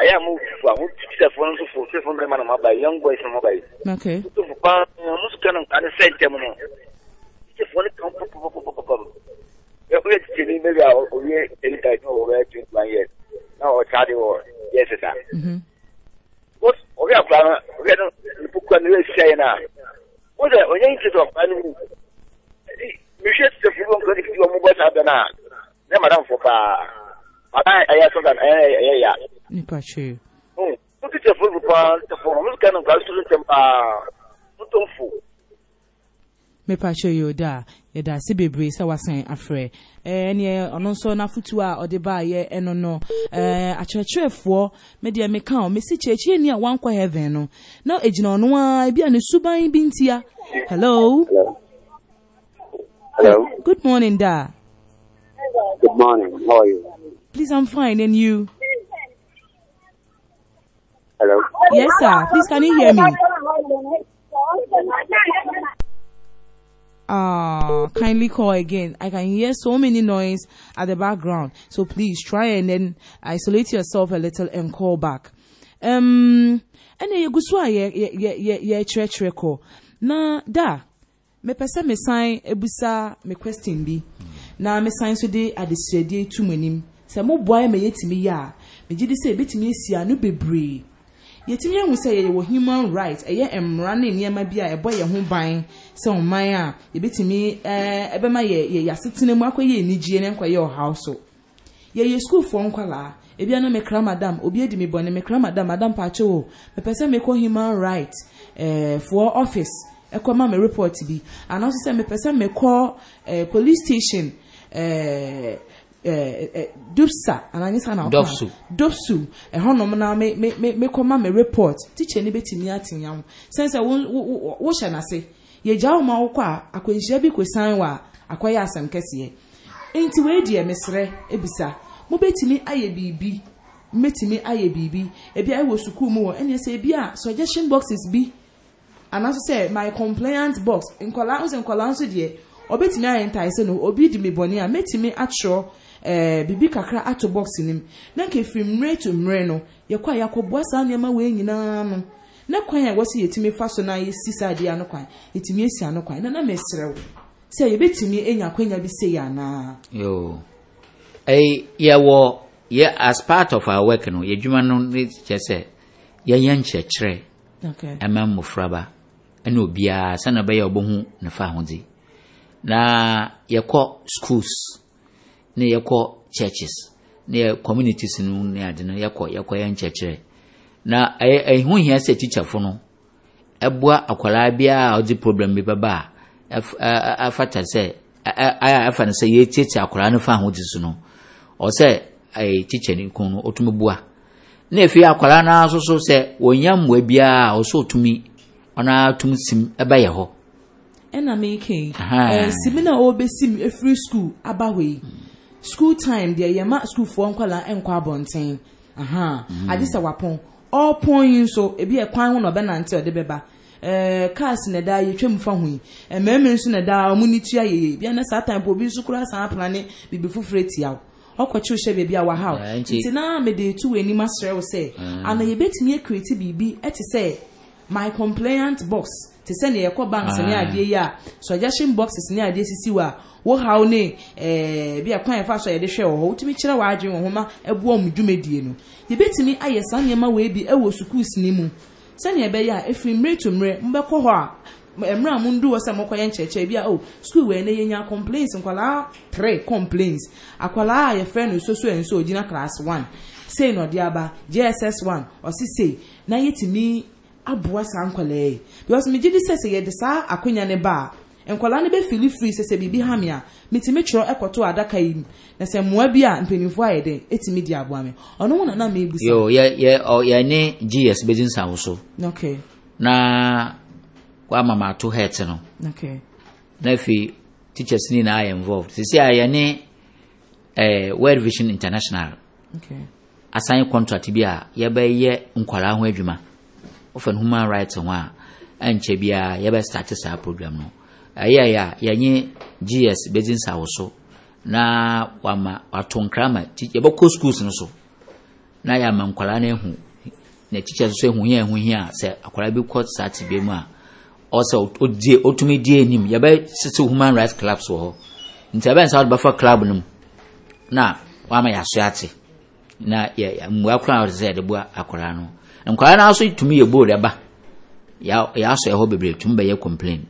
ayɛ a mofu a motisafoɔ no nso fo sɛfo mmerɛma no mabae young boys no mabae okay wotofo paa mo sika no. Nkane sɛ ntɛm no tisafoɔ no kam papapapapapam woyɛ titini maybe a ɔwie ɛnitae no wɔbɛyɛ twenty one years. Na ɔkyade wɔ yɛ sesa ɔwɛ akora no ɔwɛ no nepokura no yɛsia yɛ no a wode onye nkịta ọkpa n'ugwu mehwɛ te sɛ furuɔ nkɔ ne fiti wɔ mobɔ saa bɛn a ne madamfoɔ paa ana ɛyɛ sɔdan ɛyɛ ya nipa twe wote sɛ furuɔ paa tɛfɔ mosika no nkwa soro ntɛm paa wotomfo tó fo. mepatwɛ yoda a yɛda ase bebree sɛ wasan afrɛ ɛneɛ ɔno nso n'afotuo a ɔde baayɛ ɛno no ɛɛ akyerɛkyerɛfoɔ medeɛ meka o mesi kyerɛkyerɛni a wankɔ heaven no na egyina ɔno a ebi a ne suban bi ntia hello. Hello. Good morning, Da. Good morning. How are you? Please, I'm fine, and you? Hello. Yes, sir. Please, can you hear me? Ah, kindly call again. I can hear so many noise at the background. So please try and then isolate yourself a little and call back. Um, ɛna yɛgu so a yɛkyerɛkyerɛ kɔ na da mepɛ sɛ mesan ebusa me question bi na mesan nso de adesuadeɛ tu mu anim sɛ moboa ma yɛtumi yɛ a megye di sɛ ebetumi esi ano bebree yɛtumi ehu sɛ yɛwɔ human right ɛyɛ mmara ne nneɛma bi a ɛbɔ yɛn ho ban sɛ ɔman a yɛbɛtumi ɛɛ ɛbɛma yɛ yɛ yasetena mu akɔyɛ anigye ne nkɔyɛ ɔhaw so. Yɛyɛ sukuufoɔ nkwalaa. Ebi ano mekra madam obi edi mi bɔ ne mekra madam madam paakye o mepɛ sɛ mekɔ human right ɛɛ foɔ office ɛkɔ ma me report bi. Anaasɛ sɛ mepɛ sɛ mekɔ ɛɛ police station ɛɛ ɛɛ dupsa ananyesa na ɔkɔ Dopsu. dopsu. Ɛhɔnom na me me me mekɔ ma me report. Teacher ni betumi atenya ho sɛn sɛ wo wo wo wohyɛ n'ase yɛgya wɔn a wokɔ a akwanhyia bi kɔsan wɔ a akɔyɛ asɛm kɛseɛ nti wei deɛ mesrɛ ebisa. Mobɛtumi ayɛ biribi mbɛtumi ayɛ biribi ebi ayɛ wɔ sukuu mu wɔ ɛnna sɛ ebi a suggestion boxes bi. Anaso sɛ my complaint box. Nkɔla nso nkɔla nso deɛ ɔbɛtumi ayɛ ntaase no obi di mi bɔnne a mɛtumi atwerɛ ɛɛ bibi kakra ato box nim na nka efiri mmerɛ to mmerɛ no yɛkɔ a yɛakɔboa saa nneɛma wei nyinaa no na kwan a wɔsi yɛtumi fa so na yɛsi saa adeɛ ano kwan yɛtumi esi ano kwan. Na na mɛsrɛ wo sɛ yɛbɛtumi enya akwanya bi se yɛ anaa. yo. Ɛyi yɛwɔ yɛ as part of our work no yɛdwuma no ne kyɛ sɛ yɛyɛ nkyerɛkyerɛ. Okay. ɛma mmɔfraba ɛna obiara sɛnɛ ɔbɛyɛ ɔbɛhu ne fa ahodze na yɛkɔ schools ne yɛkɔ churches ne yɛ communities no ne ade no yɛkɔ yɛkɔ yɛ nkyerɛkyerɛ na ɛyɛ ɛho hia sɛ teacherfo no ɛboa akwaraa biara a ɔdze problem bi bɛba a afata sɛ a ɛfa no sɛ yɛtietie akwaraa no fa ahodze so no ɔsɛ ɛyɛ teacher no kun no ɔtumi boa. Na efi akwaraa no nso so sɛ wɔnya mmoa biara ɔsɛ ɔtumi ɔno atum sim ɛbɛyɛ hɔ. Ɛna meke yi simi na ɔbɛsi mu efiri school aba hɔ yi school time deɛ yɛma schoolfoɔ nkɔla nkɔ abɔnten. Aha. Agye sɛ wapɔn ɔpɔn yi nso ebi yɛ kwan ho na ɔbɛnante ɔde bɛba. Ɛɛ cars na ɛda yɛtwa mu fa ho yi. Mmarima nso na ɛda ɔmo ni tua yɛyɛ ebi ana saa time po obi nso kura saa apena ne bibi foforɔ etia o ɔkɔkyew hyɛ baabi a wahaw. Yeah, nti- na mede tu w'anim asrɛ wo sɛ Mm. ana yɛbɛtumi akreti biribi ɛte sɛ my complaint box te sɛ neɛ yɛkɔ banks ne Ah. adeɛ yi a suggestion boxes ne adeɛ sisi wɔ a ne eh, bi a kwan yɛfa so a yɛde hwɛ wɔ hɔ. Wotumi kyerɛ wɔ ho ma ɛboa mu dwumadie no. Yɛbɛtumi ayɛ saa nneɛma wei bi ɛwɔ sukuus ne mu. Sɛnea ɛbɛyɛ a ɛfiri mmerɛ to mmerɛ mbɛkɔ hɔ a mmerɛ a mondu hɔ sɛ mokɔyɛ nkyerɛkyerɛ bi a o school wei ne yɛnya complaints nkwalaa three complaints. Akwalaa a yɛfrɛ no soso ɛnso ogyina class one. Sei na ɔde aba jss one ɔsi sei. Na yɛtumi aboa saa nkwalaa yi. Because megye di sɛ sɛ yɛde saa akonnwa ne ba a nkwalaa no bɛfili firi sɛ sɛ biribi ha me a metumi twerɛ ɛkɔto adaka yi mu. Na sɛ mmoa bi a mpanimfoɔ ayɛ dɛn ɛtumi di aboa me. Ɔno ho na na meebusa yo yɛ yɛ ɔ yɛne gs bɛdi nsawo so. Okay na wama ma ato het no. Okay na afei teachers ni nyinaa yɛ involved. Sisi a yɛne eh, world vision international. Okay asan contract bi a yɛbɛyɛ nkwaraa ho adwuma. Wofa no human rights ho a ɛnkyɛ biara yɛbɛstarte saa program no. Ɛyɛyɛ a yɛnye gs bɛdzi nsawo so na wama wato nkra ma yɛbɛkɔ schools no so. Na yɛama nkwaraa no ahu na teachers nso ahu hia ahu hia a sɛ akwaraa bi kɔ saa tebea mu a ɔsɛ ɔdie ɔtumi die anim yɛbɛsese human rights clubs wɔ hɔ nti ɛbɛn sɛ wode bɛfa club no mu. Na wama yɛaso ate na yɛ mmoa koraa a wɔde sɛ yɛde boa akwaraa no nkwaraa no nso tumi yɛ bold ɛba yɛ- yɛasɔ ɛhɔ bebree tumi bɛyɛ complain.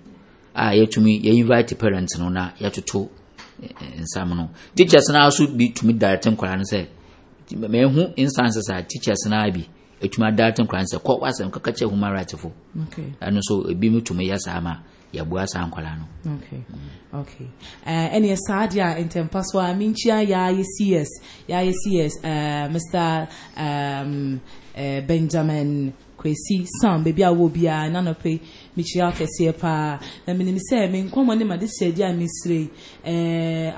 A yɛtumi yɛinvite parents no na yɛtoto eh, eh, nsam no. Teachers no nso bi tumi direct nkwaraa no sɛ mahu instances a teachers no bi ɛtumi adirect nkwaraa no sɛ kɔ wasɛm kaka kyɛ human rights fo ɛno nso ebi mu tumi yɛ saa ma yɛboa saa nkwaraa no. Okay. Okay. Uh, ɛne saa adeɛ a ntɛmpa so a menkyia yɛayɛ cs yɛayɛ cs uh, mr um, uh, benjamin kwesi sam baabi a wɔ biara na nɔpɛ mekyia kɛseɛ paa. Na menim sɛ me nkɔmmɔ ne made sɛ adi a mesrɛ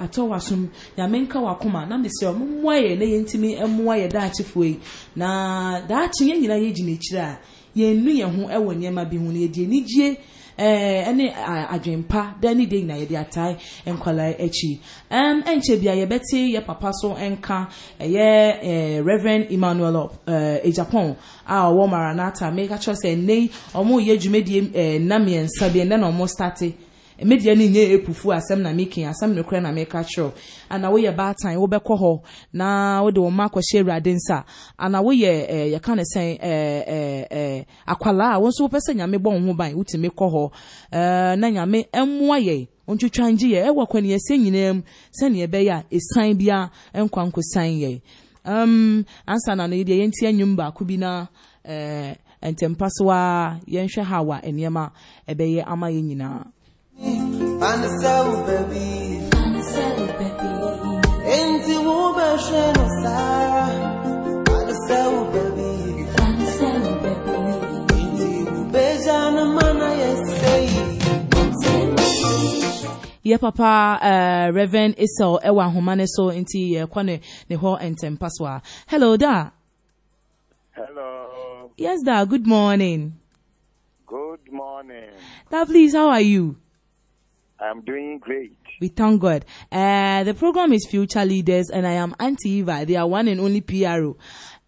atɔ wasom. Nyame nka wakoma. Na mesrɛ mommoa yɛ na yɛntimi mmoa yɛ daakyefoɔ yi. Na daakye yɛn nyinaa yɛgyina akyire a yɛnnu yɛn ho wɔ nneɛma bi ho. No yɛde anigye ɛne a- adwempa da ne de nyinaa yɛde atae nkwalaa akyi ɛm ɛnkyɛ bia yɛbɛte yɛ papa so nka ɛyɛ ɛɛ reverend emmanuel ɛɛ ejapon a ɔwɔ maranata meka kyerɛ sɛ nnɛ yi ɔmo yɛ dwumadie ɛɛ mmiɛnsa bi ɛnɛ na ɔmo starte media no nyɛ epufu asɛm na meke asɛm no korɛ na meka kyerɛw ana woyɛ baatan wobɛkɔ hɔ na wode wo ma akɔhyɛ awurade nsa ana woyɛ eh, yɛka ne sɛn eh, eh, eh, akwalaa wo nso wopɛ sɛ nyame bɔ wo ho ban wotumi kɔ hɔ eh, na nyame mmoa yɛ ntwitwa ngye yɛ ɛwɔ akɔneɛsɛ nyinaa mu sɛneɛ ɛbɛyɛ a ɛsan bia nkwa nkɔsan yɛ um, ansa na no deɛ yɛnti anwum baako bi na eh, ntɛmpa so a yɛnhwɛ haw a nneɛma ɛbɛyɛ ama yɛ nyinaa Find a cell, baby. Find a cell, baby. Into Uber, no Sarah. Find a cell, baby. Find a cell, baby. Into Uber, Jana, mana, yes, say. yɛ papa uh, reverend isel ɛwɔ ahoma ne so nti yɛkɔ ne ne hɔ ntɛmpa so a hello da Hello. yes da good morning Good morning. da please how are you I'm doing great. we thank god. Uh, the program is future leaders and i am auntie eva. They are one and only pro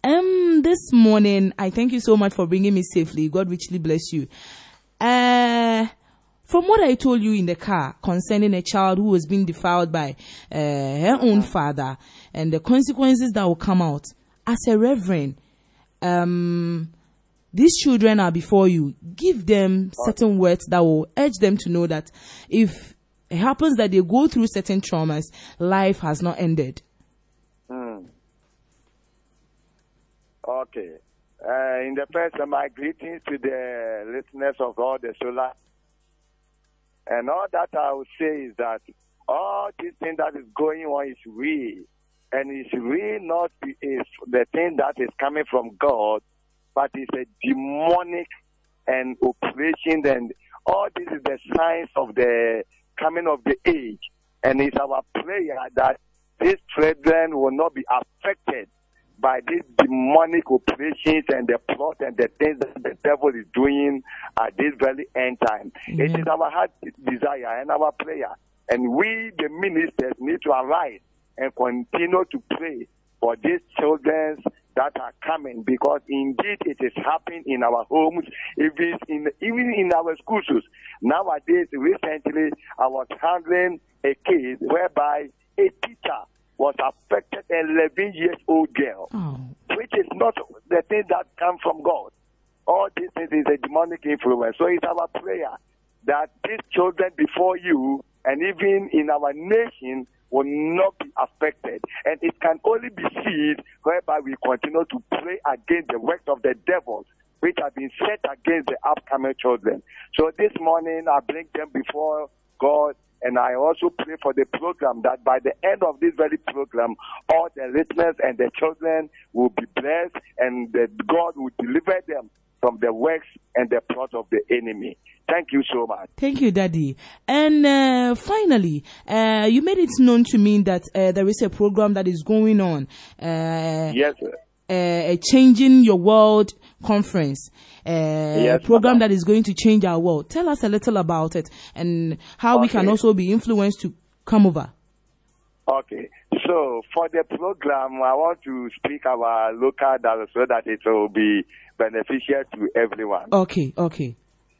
um this morning i thank you so much for bringing me safely. God richly bless you. Uh from what I told you in the car concerning a child who was being defiled by uh, her own father and the consequences that will come out, as a reverend, um, these children are before you. Give them certain words that will urge them to know that if it happens that they go through certain traumas, life has not ended. Hmm. Okay. Uh, in the first, uh, my greetings to the listeners of all the solar. And all that I will say is that all this thing that is going on is real. And it's really not is the thing that is coming from God, but it's a demonic and operation. And all this is the signs of the coming of the age. And it's our prayer that these children will not be affected by these demonic operations and the plot and the things that the devil is doing at this very end time. It is our heart desire and our prayer. And we, the ministers, need to arise and continue to pray for these children that are coming because indeed it is happening in our homes, even in even in our schools. Nowadays, recently, I was handling a case whereby a teacher was affected, an 11 years old girl, oh. which is not the thing that comes from God. All this is a demonic influence. So it's our prayer that these children before you and even in our nation will not be affected. And it can only be seen whereby we continue to pray against the works of the devil which have been set against the upcoming children. So this morning I bring them before God and I also pray for the program that by the end of this very program, all the listeners and the children will be blessed and that God will deliver them from the works and the plot of the enemy. Thank you so much. Thank you, Daddy. And uh, finally, uh, you made it known to me that uh, there is a program that is going on. Uh, yes, sir. Uh, a Changing Your World conference. Uh, Yes, a program that is going to change our world. Tell us a little about it and how we can also be influenced to come over. Okay. So for the program, I want to speak our local dialect so that it will be beneficial to everyone. Okay, okay.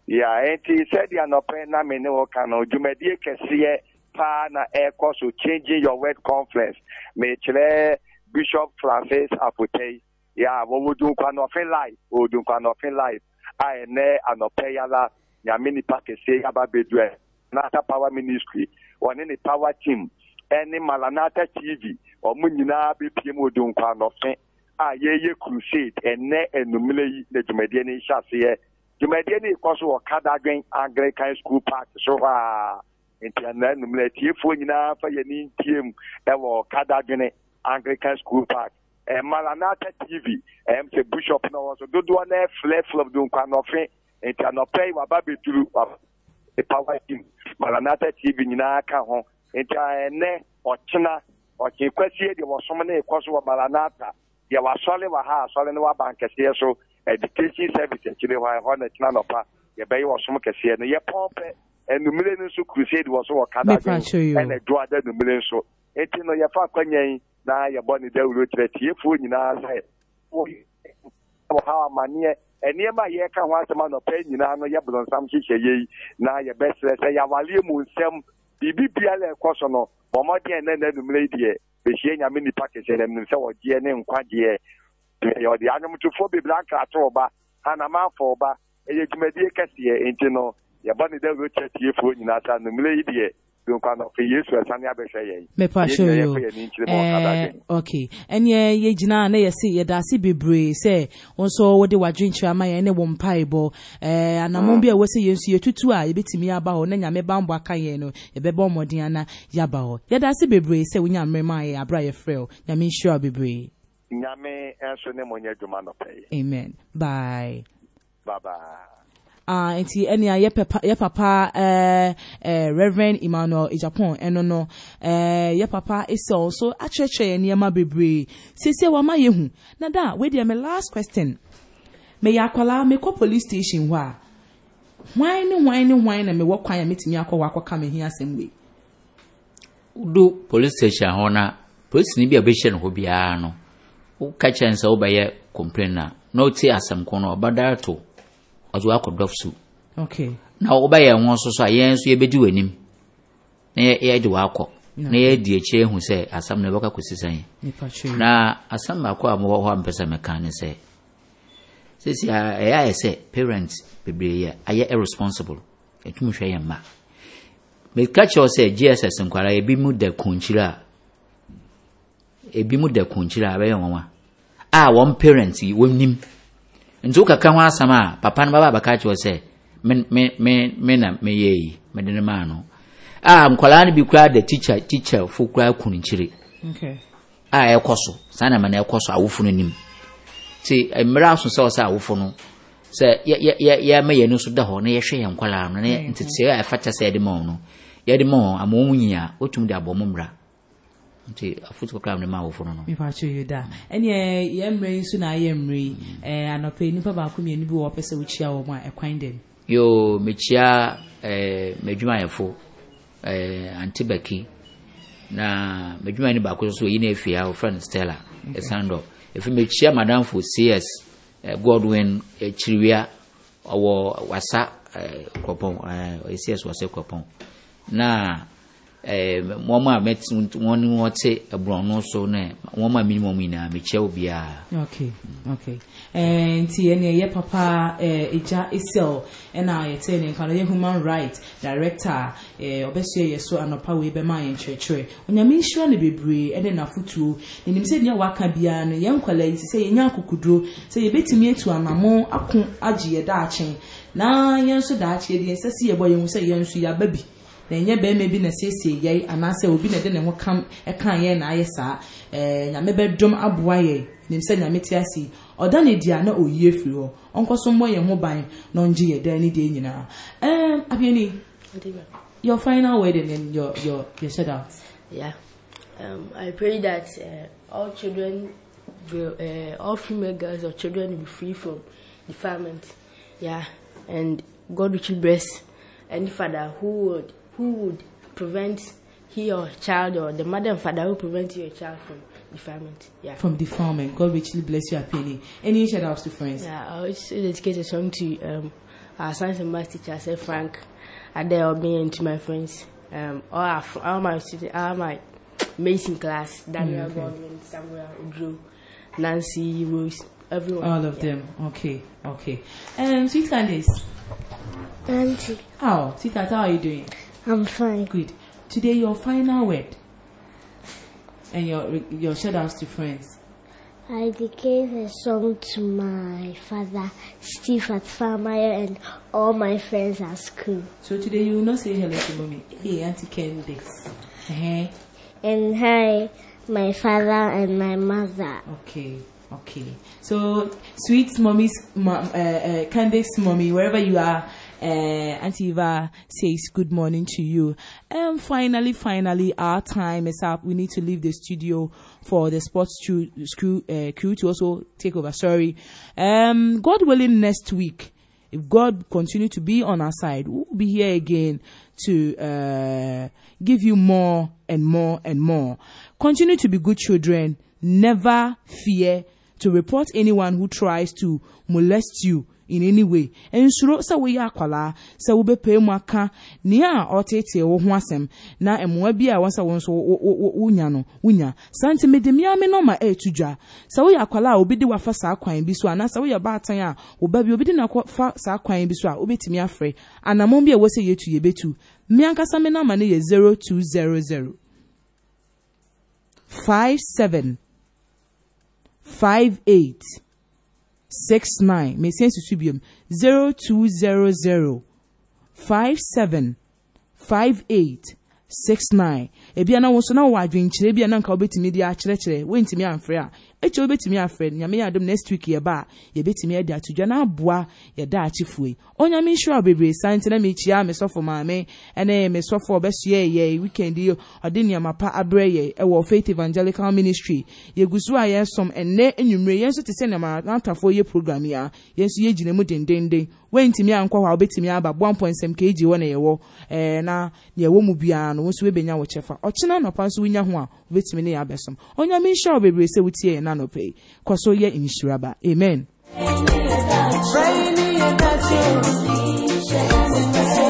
Yeah, and said you are not paying na mene wakano. Jumedie kesiye pa na eko so changing your word conference. Me chile Bishop Francis Apotei. Yeah, wo wo dun kwa nothing life. Wo dun kwa nothing life. I ne anope yala nyame nipa kesiye yaba bedwe. Nata Power Ministry. Wane ni Power Team. Ɛne Malanata TV. Ɔmo nyinaa bɛ pie mu odun kwa a yɛyɛ crusade ɛnɛ enumere yi na dwumadie no hyɛ aseɛ. Dwumadie no kɔ so wɔ kadadwen anglican school park so hɔ a nti ɛnɛ enumere tiefoɔ nyinaa fa yɛn ni ntie mu ɛwɔ kadadwen anglican school park. Ɛɛ maranatha tv ɛm sɛ bishop na wɔ so. Dodoɔ na ɛflɛflɛ dunkwanɔfe nti anɔpɛ yi waba bɛduru waba power team maranatha tv nyinaa ka ho. Nti ɛnɛ ɔkyena ɔkye kwasie deɛ wɔsom no ɛkɔ so wɔ maranatha deɛ wasɔre wɔ ha asɔre no waba nkɛseɛ so education service akyire hɔ a ɛhɔ na kyena nɔpa yɛbɛyɛ wɔsom kɛseɛ no yɛpɔn pɛ enumere no nso crusade wɔ so wɔ o. ɛna adwoada enumere nso nti no yɛfa akwanya yi na yɛbɔ ne dawuro kyerɛ tiefoɔ nyinaa sɛ wɔ ha amanneɛ nneɛma a yɛreka ho asɛm anɔpɛ nyinaa no yɛ borɔnsam hyehyɛ yɛ yi na yɛbɛsrɛ sɛ yɛawaleɛ mu nsɛm biribi biara ɛkɔ so no bɔ mmɔden ɛnɛ nna numere yi deɛ bɛhyia nyame nnipa kɛseɛ na nim sɛ wɔgyeɛ ne nkwagyeɛ yɛde anwomtofoɔ bebree akrato ɔba anamanfo ɔba ɛyɛ dwumadie kɛseɛ nti no yɛbɔ ne dawuro kyerɛ tiefoɔ nyinaa sɛ numere yi deɛ okay ɛneɛ yɛgyina a na yɛse yɛda ase bebree sɛ wo nso wode w'adwenkyerɛ ama yɛn ne wo mpaebɔ anammɔn bi a ɛwɔ sɛ yɛn nso yɛtutu a yɛbɛtumi aba hɔ na nyame bambɔ aka yɛn no yɛbɛbɔ mmɔden ana yɛaba hɔ yɛda ase bebree sɛ wonya mmerɛ ma yɛ aberɛ a yɛfrɛ wo nyame nhyira wo bebree nyame nso ne mo nyɛ adwuma nɔpɛ yi amen. Bye. Bye bye nti ɛnea yɛ papa yɛ ɛɛ ɛɛ reverend emmanuel ejapon ɛno no. Ɛɛ yɛ papa esi ɔn so akyerɛkyerɛ yɛn nneɛma bebree siesie wama yɛ hu na da wei deɛ my last question. Meyɛ akwalaa mekɔ police station hɔ a hwan ne hwan ne hwan na mewɔ kwan a metumi akɔ hɔ akɔka me hi asɛm wei wodo police station hɔ na polisini bi a bɛhyɛ no hɔ biara no. Woka no sɛ wobɛyɛ complain a na wotie asɛm ko no ɔbɛdare to. Ɔdze wakɔ dɔf so na wobɛyɛ ho nso so a yɛn nso yɛbɛdi w'anim na yɛ- yɛde wakɔ na yɛadi akyire ahu sɛ asɛm no ɛbɛka kɔsi sɛn na asɛm baako a mowɔ hɔ a mpɛ sɛ meka ne sɛ sɛsi ɛyɛ ayɛ sɛ parent bebree yɛ ayɛ irresponsible. Ɛtumi hwɛ yɛ mma. Meka kyerɛ sɛ gss nkwara ebi mu da konkyire a ebi mu da konkyire a bɛyɛ nwanwa. A wɔn parent yi wɔnim nti wokaka ho asɛm a papa no baba bɛka kyerɛ sɛ me na meyɛ yi mede ne maa no a nkwaraa no bi koraa da teacher teacher fo koraa konkyire okay a ɛkɔ so saa na ma na ɛkɔ so awofo no nim. Nti mmerɛ aso sɛ wɔ sɛ awofo no sɛ yɛ- yɛ- yɛ- yɛma yɛn nso da hɔ na yɛhwɛ yɛn nkwalaa no na yɛ- nteteɛ a ɛfata sɛ yɛde ma no. Yɛde ma ama wɔn nyi a wɔtumi de abɔ mo mmra nti afotu kakra mo de ma awofo no no. Mipa kyerɛ yi da ɛneɛ yɛn mmerɛ yi nso na ayɛ mmerɛ yi ɛɛ anɔpɛ yi nipa baako mmienu bi wɔ hɔ pɛ sɛ wokyia wɔn a ɛkwan dɛm. Yo mekyia eh, m'adwumayɛfo eh, ante baki na m'adwuma ni baako nso oyi na efi a wɔfrɛ no stella ɛsandɔ efi mekyia madamfo cs eh, godwin akyiriwia ɔwɔ wasa eh, kɔpɔn ɔyɛ cs wasa kɔpɔn na wɔn a mɛte wɔn ne wɔte aburɔno so na wɔn a minimum nyinaa mekyia obiara. okay okay Eh, nti ɛne ɛyɛ papa agya esel ɛna yɛte ne no yɛ human right director ɔbɛsua yɛ so anɔpa wei bɛma yɛn kyerɛkyerɛ onyame nhyira no bebree ɛne n'afotuo nenim sɛ nea waka biara no yɛn nkwala yi sɛ yɛnya akokoduro sɛ yɛbɛtumi atu anamo ako agye yɛ daakye na yɛn nso daakye deɛ sɛ si yɛbɔ yɛn ho sɛ yɛn nso yɛaba bi na ɛnyɛ bɛrima bi na siesie yɛn anaasɛ obi na de ne ho kam ɛka yɛn na ayɛ saa ɛɛ nyame bɛdɔm aboa yɛn nim sɛ nyame te ase ɔda ne di a na oyi efiri hɔ ɔnkɔ so mmɔ yɛn ho ban na ɔngye yɛn dan ne deɛ nyinaa ɛɛm abieni your final word and then your your your shout out. Yeah. Um, I pray that uh, all children, will, uh, all female girls or children will be free from defilement. Yeah. And God will bless any father who would who would prevent he or child or the mother and father who prevent your child from defilement. Yeah. From defilement, God richly bless you, Apieni. Any shout outs to friends? Yeah, I always dedicate a song to um, our science and math teacher, Sir Frank, Adele, me, and to my friends. Um, all, our, all my students, all my mates in class, Daniel Mm, okay. Godwin, Samuel, Drew, Nancy, Rose, everyone. All of Yeah. them. Okay, okay. Um, sweet Candice. Auntie, How? Sweetheart, how are you doing? I'm fine. Good. Today, your final word. And your your shout outs to friends. I dedicate a song to my father, Steve at Farmeyer, and all my friends at school. So today you will not say hello to mommy. Hey, Auntie Candice. Uh-huh. And hi, my father and my mother. Okay, okay. So, sweet mommy's mom, uh, uh, Candace mommy, wherever you are, uh, Auntie Eva says good morning to you. And finally, finally, our time is up. We need to leave the studio for the sports crew, uh, crew to also take over. Sorry. Um, God willing, next week, if God continue to be on our side, we'll be here again to uh, give you more and more and more. Continue to be good children. Never fear to report anyone who tries to molest you in any way. Nsuro sɛ woyɛ akwalaa sɛ wobɛpɛ mu aka nea a ɔtetee wo ho asɛm na mmoa bi a wɔn sɛ wɔn nso wo- wo- wo- wonya no wonya. Saa nti mede mmea me nɔma ɛɛto dwa. Sɛ woyɛ akwalaa a obi de wafa saa kwan bi so anaasɛ woyɛ baatan a woba bi obi de nafa saa kwan bi so a wobɛtumi afrɛ. Anammɔn bi a ɛwɔ sɛ yɛtu yɛbɛtu me ankasa me nɔma no yɛ 0200 57 five eight six nine. Mesia nsusu biom zero two zero zero five seven five eight six nine. Ebi anam nso na wɔ adwenkyerɛ bi a na nka wobɛtumi de akyerɛkyerɛ. Wɔntumi amfrɛ ɛkyɛ wobɛtumi afrɛ no nyame yɛ adom next week yɛba a yɛbɛtumi ade ato dwa na aboa yɛda akyefoe onyame nhyira bebree saa nti na mekyia me sɔfo maame ɛne me sɔfo ɔbɛsoɛ yɛ weekend yi ɔde nneɛma pa abrɛ yɛ ɛwɔ faith evangelical ministry. Yɛgu so a yɛsom ɛnnɛ anwummerɛ yɛn nso te sɛ nneɛma natafoɔ yɛ program yi a yɛn nso yɛgyina mu dendenden wontumi ankɔ hɔ a wobɛtumi aba boa mpɔnsɛm kg hɔ na yɛwɔ ɛɛ na deɛ ɛwɔ mu biara no wo nso wobɛnya wo kyɛfa. Ɔkyena nɔpa nso wonya ho a wobɛtumi ne yɛ abɛsom. Onyame nhyira wo bebree sɛ wotie yɛn nanɔpɛ yi. Kɔ so yɛ nhyira ba amen Yeah,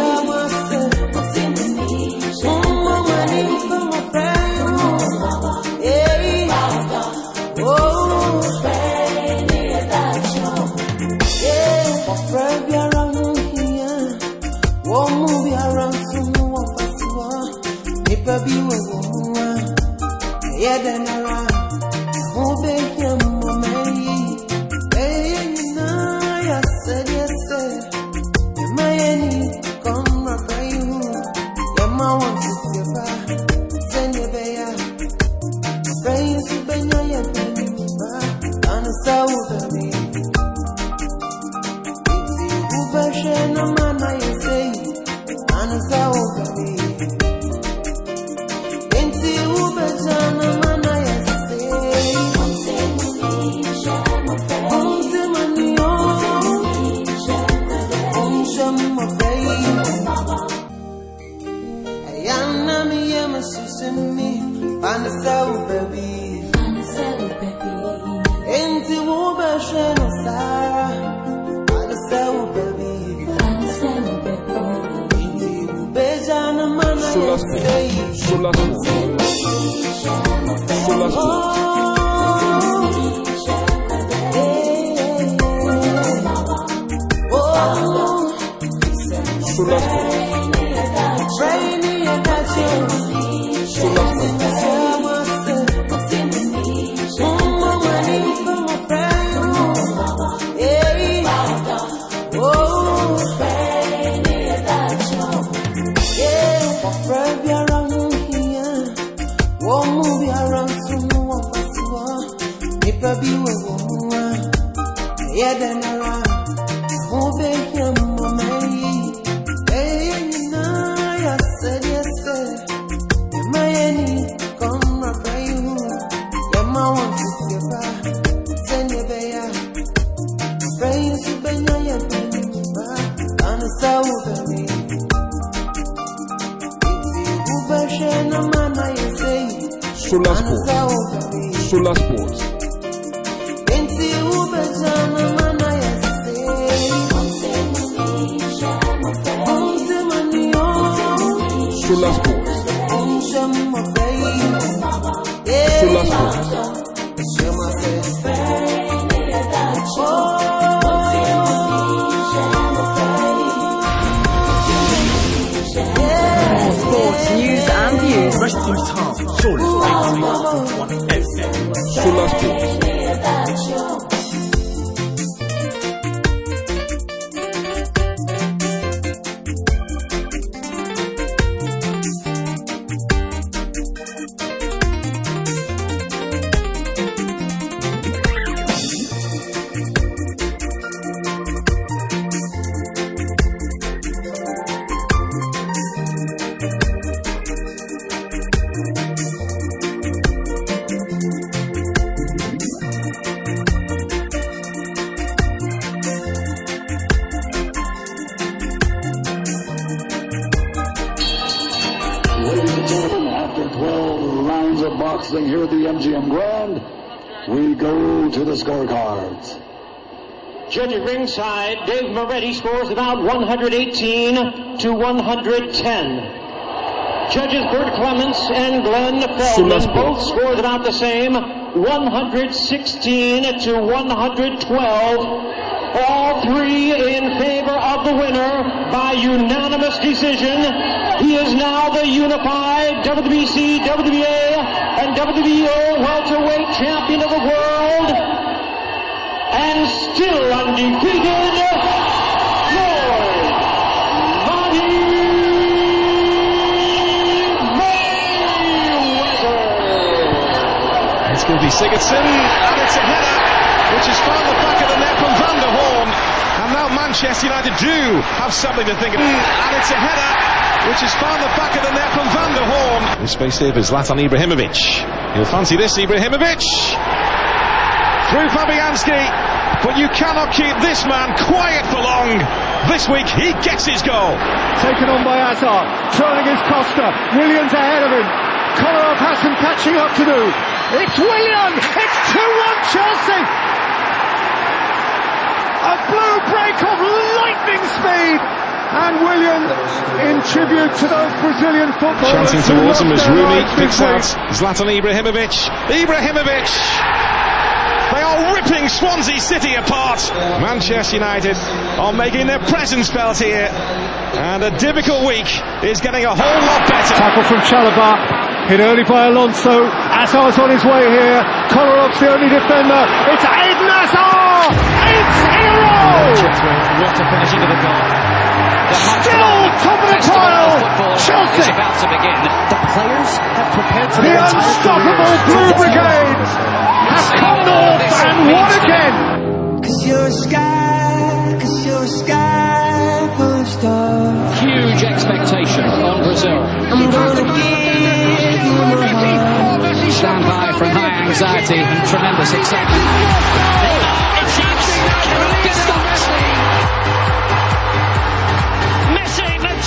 Sports. Sports news and views. Wrestling time. Sola Ringside, Dave Moretti scores about 118 to 110. Judges Bert Clements and Glenn Feldman both scores about the same, 116 to 112. All three in favor of the winner by unanimous decision. He is now the unified WBC, WBA, and WBO welterweight champion of the world It's going to be Sigurdsson, and it's a header, which has found the back of the net from Van der Hoorn. And now Manchester United do have something to think about. And it's a header, which has found the back of the net from Van der Hoorn. This space here for Zlatan Ibrahimovic. He'll fancy this, Ibrahimovic. Through Fabianski. But you cannot keep this man quiet for long. This week he gets his goal. Taken on by Hazard. Throwing his Costa. Williams ahead of him. Kolarov has some catching up to do. It's Willian! It's 2-1 Chelsea! A blue break of lightning speed! And Willian, in tribute to those Brazilian footballers Chanting towards him as Rooney picks out. Zlatan Ibrahimovic. Ibrahimovic! They are ripping Swansea City apart. Manchester United are making their presence felt here. And a difficult week is getting a whole lot better. Tackle from Chalobah. Hit early by Alonso. Hazard's on his way here. Kolarov's the only defender. It's Eden Hazard! Eight in a row! What a finishing of the goal. Still top of the pile! Chelsea! It's about to begin. The players have prepared for The their entire unstoppable. Blue Brigade has come north and won again! Cause you're a sky, cause you're a sky full of stars. Huge expectation on Brazil. I'm gonna give you my heart. Stand by from high anxiety and tremendous excitement.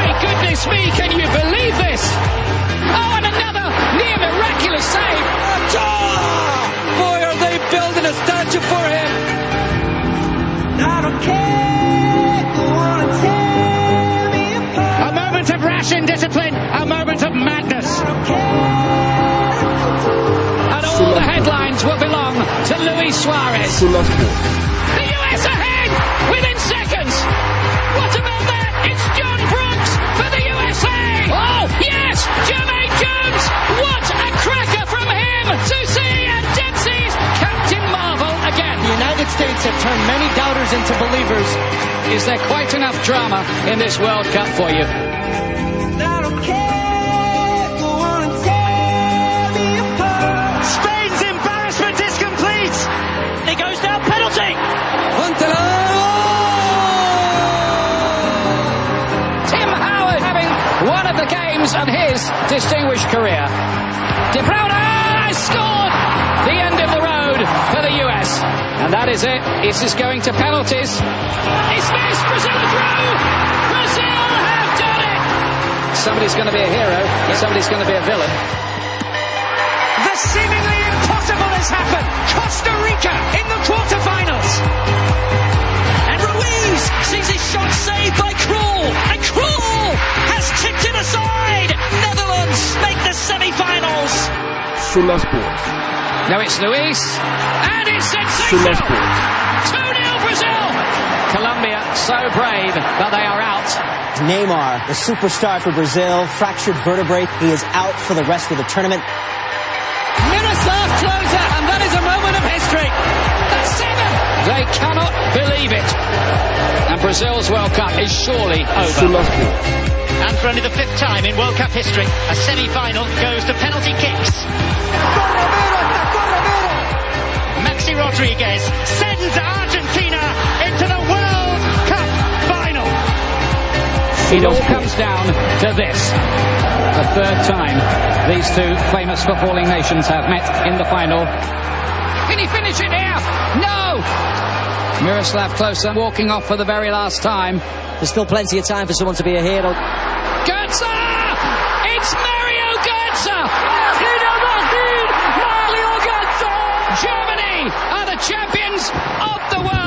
Maracanã. goodness me, can you believe this? Oh, and another near miraculous save. Boy, are they building a statue for him. I don't care. Go on and tear me apart. A moment of rash indiscipline, a moment of madness. And all the headlines will belong to Luis Suarez. The US ahead within seconds. What about that? It's John yes, Jermaine Jones. What a cracker from him. Susie and Dempsey's Captain Marvel again. The United States have turned many doubters into believers. Is there quite enough drama in this World Cup for you? Games of his distinguished career. De Bruyne has scored the end of the road for the US. And that is it. This is going to penalties. It's missed. Brazil are through. Brazil have done it. Somebody's going to be a hero. Somebody's going to be a villain. The seemingly impossible has happened. Costa Rica in the quarterfinals. And Ruiz sees his shot saved by Krul. And Krul has tipped it aside. Netherlands make the semi-finals. Solar Sports. No, it's Luis. And it's Solar sensational. Sports. 2-0 Brazil. Colombia so brave, but they are out. Neymar, the superstar for Brazil, fractured vertebrae. He is out for the rest of the tournament. Miroslav Klose, and that is a moment of history. That's seven. They cannot believe it. And Brazil's World Cup is surely over. And for only the fifth time in World Cup history, a semi-final goes to penalty kicks. Maxi Rodriguez sends Argentina into the World It all comes down to this. The third time these two famous footballing nations have met in the final. Can he finish it here? No! Miroslav Klose walking off for the very last time. There's still plenty of time for someone to be a hero. Götze! It's Mario Götze! Mario Götze! Germany are the champions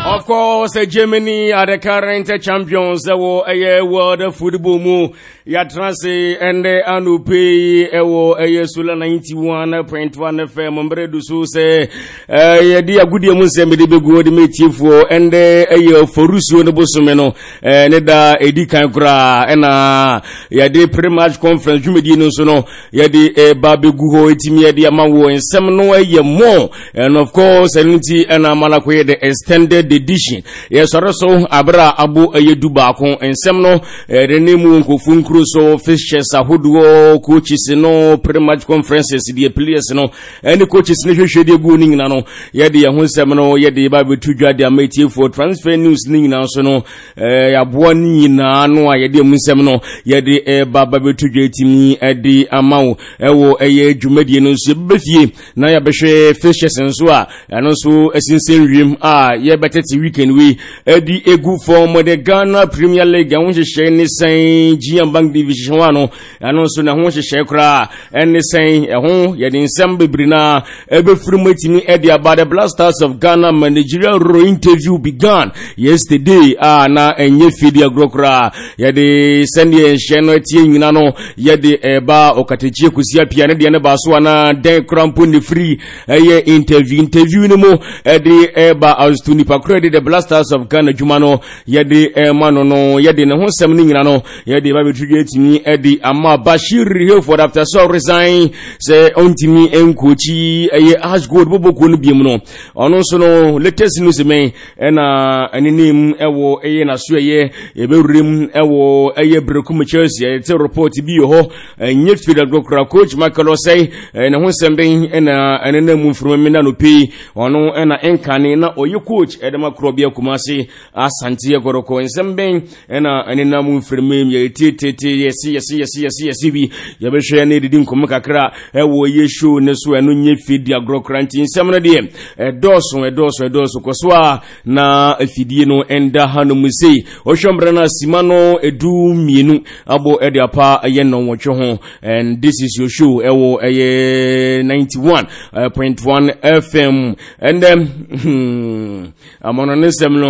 Of course, Germany are the current champions wɔ ɛyɛ world football mu yàtúrà sí ɛnɛ anupe ɛwɔ ɛyɛ sula ninety one point one fm mbɛrɛ dusu sɛ ɛyɛ di agudie mu nsɛm de bɛ gu ɔdi mɛ tie fo ɛnɛ ɛyɛ forusuo ne bosome no ɛɛ ne da edi kan e kura ɛna yɛde pre-match conference dwumadie no nso no yɛde ɛba bɛ gu hɔ etimi yɛde ama wɔ nsɛm no ɛyɛ more and of course ɛnu ti ɛna amalakɔ yɛ de extended edition yɛsɔre so aberɛ a abo ɛyɛ du baako nsɛm no ɛde ne mu nkɔfu nkuro so fixtures ahodoɔ coaches no pre-match conferences deɛ players no ɛne coaches no hwehwɛ deɛ gu no nyina no. Yɛde yɛn ho nsɛm no yɛde ba bɛtu dwa de ama etiefoɔ transfer news no nyinaa so no ɛɛ aboa no nyinaa no a yɛde mu nsɛm no yɛde ɛba ba bɛtu dwa timi ɛde ama wo. Ɛwɔ ɛyɛ dwumadie no nso yɛbɛbɛ fie na yɛbɛhwɛ fixtures nso a ɛno nso asinsɛn wiem a yɛbɛtete weekend wei ɛde egu fam de ghana premier league. Ɛho nhyehyɛ ne gm bank division hɔ ano ɛno nso ne ho nhyehyɛ koraa ɛne sɛn ɛho yɛde nsɛm bebree na ɛbɛfiri mu atumi ɛde aba the blasters of ghana managerial role interview began yesterday. A na ɛnyɛ fidi agorɔ koraa yɛde sɛneɛ nhyɛ no atie nyina no. Yɛde ɛba ɔkatakyie kosi apia ne deɛ ne baa so ana dɛn kora mpo ne firi ɛyɛ interview interview no mu ɛde ɛba asto nipa koro de the blasters of ghana adwuma no yɛde ɛma no no yɛde ne ho nsɛm no nyina no yɛde ba bɛtudwa atumi ɛde ama bashir hilford after so resign sɛ ɔntumi nkɔkyi ɛyɛ ashgold bɔbɔkuo no biom no. Ɔno nso no latest news mɛn ɛna ɛnenem ɛwɔ ɛyɛ naso ɛyɛ yɛbɛwuram ɛwɔ ɛyɛ brekum chelsea yɛte report bi wɔ hɔ ɛnyɛ fidel dokora coach michael ɔsɛe ne ho nsɛm bɛn ɛna ɛne na mu mfirima mi na no pii. Ɔno ɛna ɛnkane na ɔyɛ coach ɛde adama korɔ bi akuma ase asante ɛkɔrɔkɔ nsɛm bɛn ɛna ɛne nam mfirima mu yɛtetete yɛse yɛse yɛse yɛse yɛse bi. Yɛbɛhwɛ ne ɛdidi nkɔmmɔ kakra ɛwɔ yɛ show ne so ɛno nyɛ fidi agorɔkora nti nsɛm no deɛ ɛdɔɔso ɛdɔɔso ɛdɔɔso. Kɔ a na afidie no ɛnda ha no mu sei. Ɔhwɛ mmerɛ no sima no ɛdu mmienu abɔ ɛde apa ɛyɛ nnɔnwɔtwe ho. And this is your show ɛwɔ ɛyɛ 91.1 fm and um, amɔno ne nsɛm no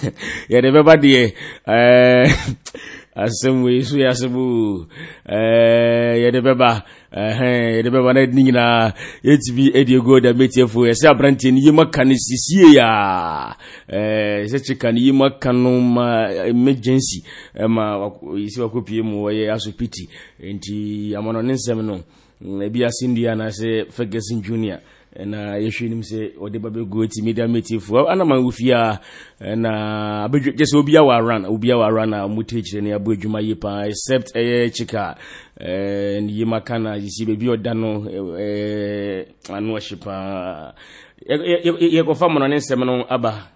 yɛde bɛba deɛ ɛɛ asɛm wei so yɛ asɛm o ɛɛ yɛde bɛba ɛhɛn yɛde bɛba na ne nyinaa yɛtumi ɛde egu ɔda mɛtiɛfo yɛsɛ aberanteɛ no yɛma ka no sisie a ɛɛ sɛ kyeka no yɛma ka no ma emergency ɛma yɛsi wakɔpie mu wɔyɛ asopiti. Nti amɔno ne nsɛm no ebi asɛndua anaasɛ ferguson junior na yɛhwɛ nim sɛ ɔde ba bɛgu ati media metifoɔ anama wo fie a na abɛdwa gye sɛ obia wɔ aran obia wɔ aran a mote kyerɛ ne abɔ adwuma yie paa except ɛyɛ kyika ne yima ka na yɛsi baabi ɔda no ano ɔhye paa. Yɛkɔfa mmɔno ne nsɛm no aba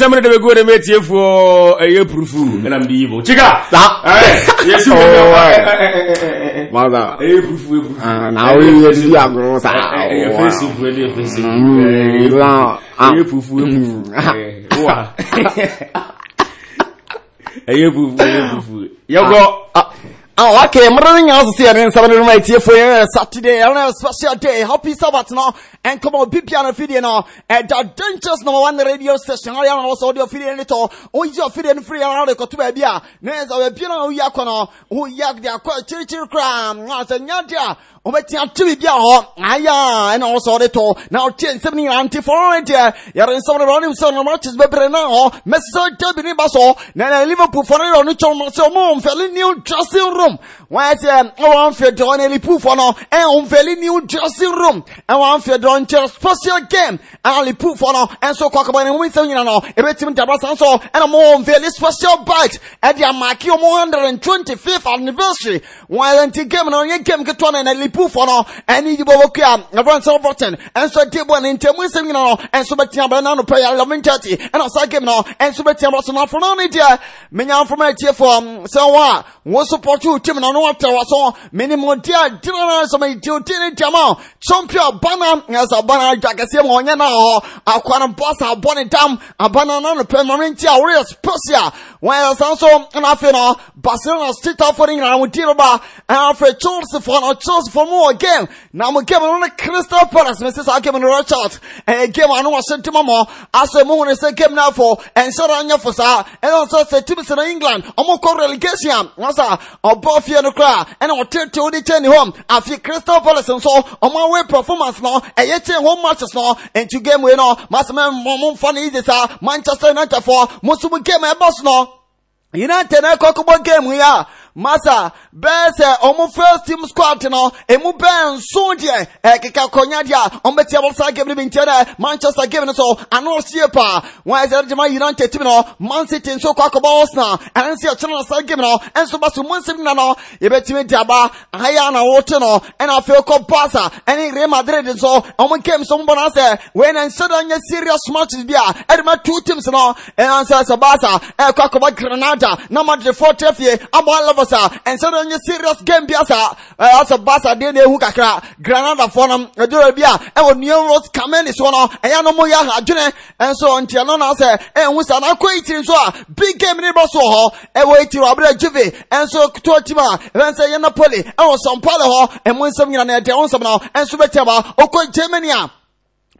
ɛsɛm no de bɛgu de mɛtiefoɔ ɛyɛ purufu ɛnam de yibo kyika yɛsu ɛyɛ purufu nawoyɛdidi agoro saaɛyɛ purufu ɛyɛ purufu yɛkɔ Oh, okay, mmerɛ no nyinaa so sɛ yɛde nsɛm no ma atiefoɔ yɛ saturday ɛno a special day happy sabbath no ɛnkɔmmɔ bibia no afidie no ɛda dangers number one radio station I no sɛ wode afidie no tɔ woyi afidie no firi ɛna wode kɔto baabi a na ɛsɛ baabi no a woyi akɔ no woyi de akɔ akyirikyiri koraa na sɛ nya de a wobɛtia ate biribi a hɔ ayɛ ɛna wo sɛ wode to na wotie nsɛm no nyinaa nte no deɛ yɛde nsɛm no bɛwonem sɛ no matches bɛbrɛ na hɔ mɛsɛ sɛ dabi ne ba so na liverpool fɔno yɛ ɔno kyɛw no sɛ ɔma ɔmfɛle new dressing room. Wɔyɛ sɛ ɛwɔ mfɛ dɔ no liverpool no ɛyɛ ɔmfɛle new dressing room. Ɛwɔ mfɛ dɔ nkyɛ special game. Ɛna liverpool no ɛnso kɔ akaba ne mu nsɛm nyina no ɛbɛtumi dabra san so ɛna mo ɔmfɛle special bite. Ɛde amake ɔmo 125th anniversary. Wɔyɛ nti game no ɔnyɛ game ketewa no na liverpool no ɛne yi bɔbɔ kua. Ɛfrɛ sɛ everton ɛnso de ne ntamu nsɛm nyina no ɛnso bɛtea bɛ na anɔpɛ yɛ 11:30 ɛna saa game no ɛnso bɛtea bɔ so na ne deɛ menya mfom atiefoɔ sɛ wɔ a wo support wo team na no watɛ wɔ so menimɔde a gyina no sɛ mede odi ne ntiama champion bana ɛsɛ bana adwa kɛseɛ ma ɔnyɛ no hɔ. Akwa no bɔsa a san so na afei no barcelona stitafoɔ no nyinaa mo di no ba ɛna afei chelseafoɔ no chelseafoɔ mu wɔ game. Na mo game no ne crystal palace mese saa game no rechart ɛyɛ game ano wɔhyɛ ntoma mɔ asɛ mohu ne sɛ game no afo ɛnhyɛ da nyɛ fo saa ɛna sɛ sɛ tim sɛ no england. Ɔmo kɔ relegation. A wasa ɔbɔ fie no koraa ɛna ɔtetew de kyɛ ne hɔ afei crystal palace nso ɔmo away performance no. Ɛyɛ kyɛn home matches no. Nti game wei no masɛmɛ mo mfa no easy saa manchester united foɔ mo nso mo game a ɛbɔ so no. United na ɛkɔ kɔbɔ game yi a masa bɛɛ sɛ ɔmo first team squad no emu bɛɛ nso deɛ ɛkeka eh, kɔnya deɛ a ɔmo bɛtia saa game no bi eh, ntiɛ dɛ manchester game no so ano ɔsie paa wɔn ayɛ sɛ ɛdema united team no man city nso kɔ akɔbɔ arsenal ɛno nso yɛkyerɛ no saa game no ɛnso ba so mu nsɛm nyina no yɛbɛtumi de aba ahaya na wɔte no ɛna afei kɔ barca ɛne real madrid nso ɔmo game so mbɔ no sɛ wei na nhyɛ da nyɛ serious matches bi a ɛde ma two teams no ɛna sɛ sɛ barca eh, ɛkɔ akɔbɔ granada na madrid fɔ tɛ fie abɔ levels a ɛnsɛ dɛ nyɛ serious game bi asa asɛ barca deɛ na ehu kakra granada fɔ no ɛdɔrɔ bi a ɛwɔ new road kameni so no ɛyɛ no mo yɛ ahadwene ɛnso ntiɛ no na sɛ ɛhu sa na akɔ etiri nso a big game ne bɔ so hɔ ɛwɔ etiri wɔ abirɛ juve ɛnso to team a ɛfɛn sɛ yɛ napoli ɛwɔ paulo hɔ ɛmo nsɛm nyina na ɛdeɛ ɔnsɛm no ɛnso bɛ tɛ ba ɔkɔ germany a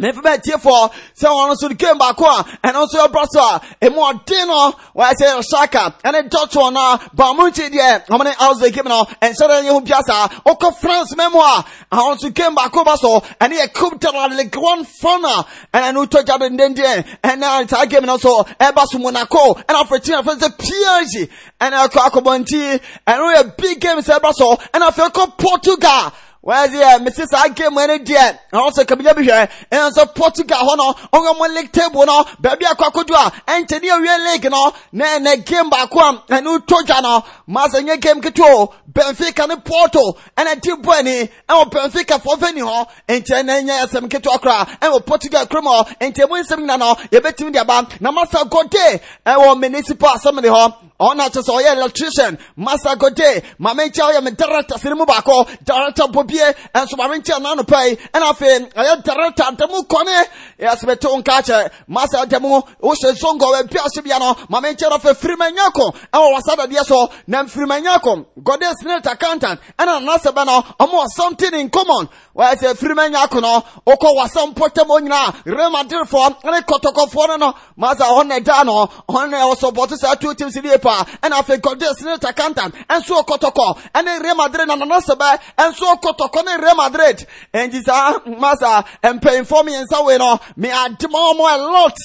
mefi bɛ tie fɔ sɛ wɔn nso game baako a ɛno nso ɛbra so a emu ɔden no wɔyɛ sɛ shaka ɛne dɔtɔ na baamunkye deɛ wɔn ne house game no ɛnsɛrɛ yɛ ho biasa ɔkɔ france mɛmu a ahɔn nso game baako ba so ɛne yɛ coupe de la ligue one final ɛna no tɔ gya dendenden ɛna saa game no nso ɛba so monaco ɛna afɔ team afɔ sɛ pg ɛna ɛkɔ nti ɛno yɛ big game sɛ ɛba so ɛna afɔ ɛkɔ portugal wɛɛdi yɛ mesi saa game ɛni deɛ ɛwɔ sɛ kabila bi hwɛ ɛn sɛ portugal hɔ no. Ɔwɔ mo league table no. Baabi akɔ akodo a ɛnkyɛn ne awie league no. Na ɛnɛ game baako a ɛnu to dwa no? Maasa nye game ketewa benfica ne porto. Ɛna di bɔ ani ɛwɔ benfica fɔfɛ ni hɔ nkyɛn na nye ɛsɛm ketewa kora ɛwɔ portugal kurom hɔ nkyɛn mu nsɛm nyina no yɛbɛtumi de aba na masa gode ɛwɔ municipal assembly hɔ ɔna kyɛ sɛ ɔyɛ electrician. Masa gode maame nkyɛn ɔyɛ me director sini mu baako director bobie ɛnso maame nkyɛn n'ano pɛ yi ɛna afei ɔyɛ director dɛmu kɔne yɛsɛ bɛ to nka kyɛ masa dɛmu wohyɛ zongo wɔ ebi ase bia no. Maame nkyɛn ɔfɛ firimanyako ɛwɔ wasa so na firimanyako gode senate accountant ɛna n'asɛ bɛ no ɔmo wɔ something in common. Wɔyɛ sɛ firimanyako no. Okɔ wasa mpɔtɛm onyinaa real madrid fɔ ɛne kɔtɔkɔfoɔ no. No masa ɔne da no. Ɔne ɛwɔ sɔpɔto saa two teams ni yɛ pa ɛna afei gɔde senate accountant ɛnso kɔtɔkɔ ɛne real madrid na nana sɛbɛ ɛnso kɔtɔkɔ ne real madrid. Ɛnti saa masa mpanyinfoɔ mmiɛnsa wei no me adema ɔmo a lot.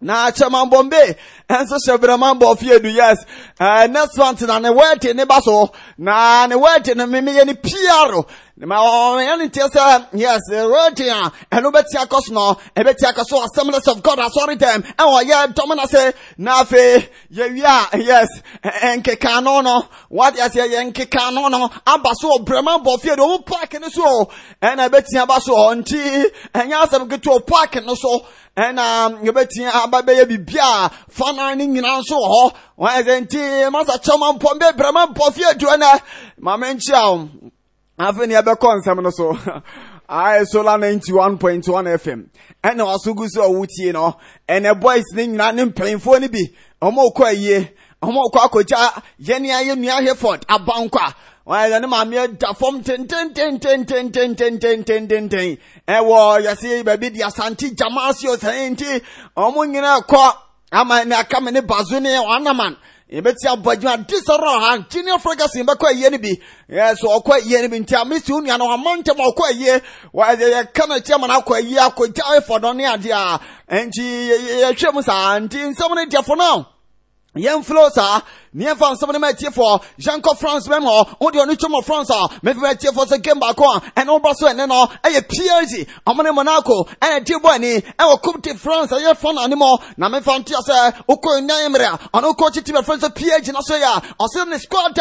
Na chairman bombe ɛnso hyɛ brɛman bɔ fie du yes. Uh, next month na ne wɛɛte ne ba so na ne wɛɛte no memeyɛ ne pr ma ɔyɛ ne sɛ yes eh, a no ɛbɛti akɔ so assemblies of god asɔre dɛm ɛwɔ yɛ dɔm no se na afei a yes. Nkeka no no wade aseɛ yɛ nkeka no no. Aba so wɔ brɛman bɔ fie de ɔmo park no so o ɛna ɛbɛti aba so nti ɛnyɛ asɛm ketewa park no so. Ɛna yɛbɛtia aba bɛyɛ biribi a fana ne nyinaa nso wɔ hɔ wɔn ɛsɛ nti masa kyɛma mpɔ mbɛ brɛma mpɔ fie du ɛnɛ maame nkyia o afei ne yɛbɛkɔ nsɛm no so ayɛ solar ninety one point one fm ɛna ɔso gu so ɔwo tie no ɛnɛ boys ne nyinaa ne mpanyinfoɔ no bi ɔmo kɔ ayie ɔmo kɔ akɔgya yɛne ayɛ nua heford abankwa wɔn ɛyɛ ne maame da fam tententententententententen ɛwɔ yɛsi baabi di asante gyamaasi ɔsɛn nti wɔn nyinaa kɔ ama ne aka me ne bazo ne ɔnaman yɛbɛti abɔ adwuma adi sɔrɔ ha junior ferguson bɛkɔ ayie no bi yɛsɔ ɔkɔ ayie no bi nti amesi onua no ɔmo ntɛm ɔkɔ ayie wɔyɛ yɛka no kyɛn ma no akɔ ayie akɔgya efɔdɔ ne adeɛ a nti yɛhwɛ mu saa nti nsɛm no deɛ fo no yɛmflo saa nneɛmfa nsɛm no ma atiefoɔ jeankɔ france bɛm hɔ wode ɔno france ma atiefoɔ sɛ game baako a ɛne woba so ɛne no ɛyɛ psg ɔmone monaco ɛne di bɔ de france ɛyɛ fa no anemɔ na mefa ntea sɛ wokɔ nnan mmerɛ a ɔno wokɔ kyiti bɛfrɛ sɛ pg no so ne squad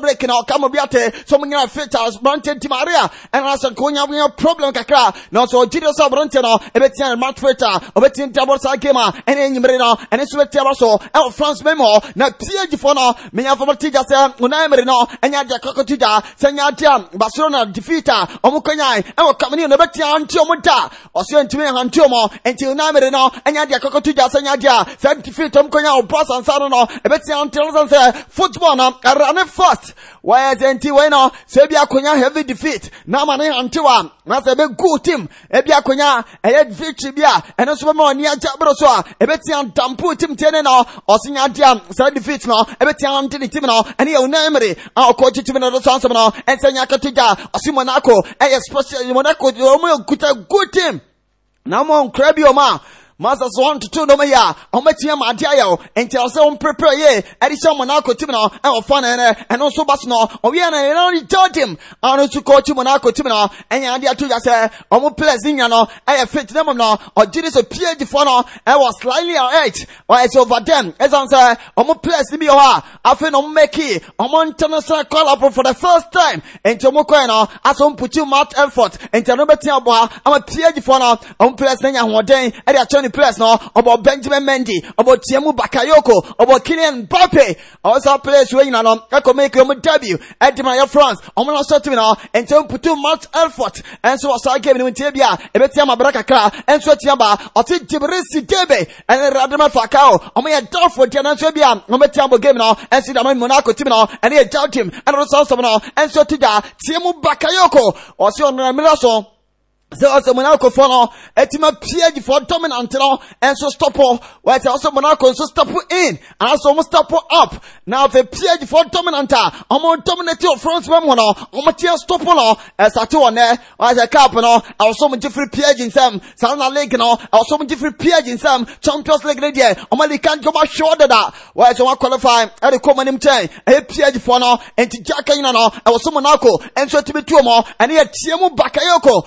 break na ɔka mo bi ate sɛ ɔmonyina fit a brante ntimare a ɛna sɛ nka problem kakra na ɔsɛ ɔgyide sɛ ɔbrante no ɛbɛtia match fit a ɔbɛtia dabɔ saa game a ɛne anwummere no france bɛm na pg fo no menya fɔmɔ tigya sɛ ɔnan mmere no ɛnya deɛ kɔkɔ tigya sɛ nya ade a barcelona defeat a ɔmo kɔnyae ɛwɔ kamani no bɛtia ante ɔmo da. Ɔsɛ ntumi hante ɔmo nti ɔnan mmere no ɛnya deɛ kɔkɔ tigya sɛ nya ade a sɛ defeat ɔmo kɔnya ɔbɔ sansa no no ɛbɛtia ante no sɛ sɛ football no ɛra ne first. Wɔyɛ sɛ nti wei no sɛ ebi akɔnya heavy defeat na ama ne hante wa na sɛ ɛbɛgu team ebi akɔnya ɛyɛ victory bi a ɛno nso bɛma ɔni agya bere so a ɛbɛtia dampo team tie ne no ɔsi nya ade a saa defeat no, ebeti am tini timi no, eni ya unemri, a oko chichi mina rosa ansama no, ense nyaka tija, osi monako, e especially monako, omu yo kuta uh, good team. Na mo nkrabi oma, Masters one to two I'm making my yam adiao and tell some prepare ye at someone alco timina and fun and also basno or we and only told him. And to coach him on alco timina and idea to just say I'm pleasing you know. I fit them now or oh, Jesus appeared the funnel and was slightly on edge or it's over them. As I'm saying I'm pleasing oh, ah. I feel no make I'm on international call up for the first time. And to moko no. As on put you mouth effort. And to no better I'm a PhD funnel I'm pleasing and one day. At the ne players no ɔbɔ benjamin mendy ɔbɔ tiamu bakayoko ɔbɔ kylian mbappe. Ɔwɔsa players wei nyina no ɛkɔ make ɔmo debut. Ɛde ma yɛ france ɔmo na ɔsɔ team no ɔmo putu mat effort ɛnso ɔsɔ game no mu ntie bi a ɛbɛtia ma abira kakra ɛnso atia ba ɔte jibrisi debe ɛne radama fakao ɔmo yɛ dɔfo deɛ no nso bi a ɔmo bɛtia bɔ game no ɛnso dama monaco team no ɛne yɛ jaw team ɛne ɔsɔ ɔsɔ no ɛnso ti da tiamu bakayoko. Ɔsi ɔno ɛmira so sɛ ɔsɛ monacofoɔ no ɛtumi apia for dominant no ɛnso stop hɔ. Wɔsɛ ɔsɛ monaco nso step in anaasɛ ɔmo step up. Na afei pia for dominant a ɔmo dominate wɔ front man mu no ɔmo teɛ stop no ɛsate wɔ nɛ wɔsɛ cap no ɛwɔ so ɔmo gye firi pia nsɛm. Saa na league no ɛwɔ so ɔmo gye firi pia nsɛm. Champions league ne deɛ ɔmo league kan jɔba hwɛ dada. Wɔsɛ ɔmo qualify ɛde kɔ ɔmo anim kyɛn. Ɛyɛ pia foɔ no nti gya kanyina no ɛwɔ so monaco ɛnso tumi tuo mo ɛne yɛ tie mu bakayoko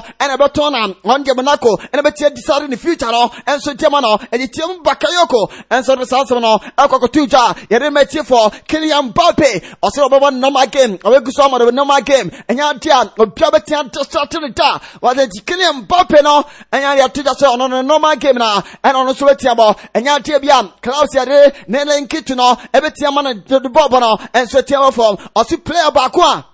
monacofoɔ ɛna ɛbɛtɔn na ɔn deɛ monaco ɛna bɛtia disare ne future no? Ɛnso tiɛma no? Ɛde tiɛm bakayoko ɛnso de saa asɛm no? Ɛkɔ kɔto gya yɛde ma tie fɔ kylian mbappe. Ɔsɛ ɔbɛbɔ normal game. Ɔbɛgu so ama no normal game. Ɛnya ade a obia bɛtia distrate ne da wɔde nti kylian mbappe no? Ɛnya de ato gya sɛ ɔno no normal game na ɛna ɔno nso bɛtia bɔ ɛnya ade bi a klaus yɛde ne lenkitu no? Ɛbɛtia ma no? De bɔɔbɔ no ɛnso tiɛma fam player baako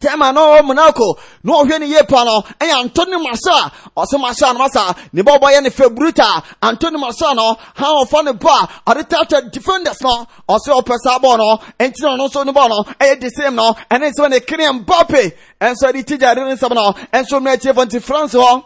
tɛma no wɔ monaco na ɔhwɛ ne yie pa no ɛyɛ antony marcel ɔsɛ marcel no masa ne bɔbɔ yɛ ne fabruta antony marcel no ha ɔfa ne bɔ a ɔde tata defenders no ɔsɛ ɔpɛ saa bɔɔ no ɛnti na ɔno nso ne bɔɔ no ɛyɛ the same no ɛne nsɛm ne kene mbappe. Ɛnso de tigya de ne nsɛm no ɛnso mmerɛ akyie fɔ france hɔ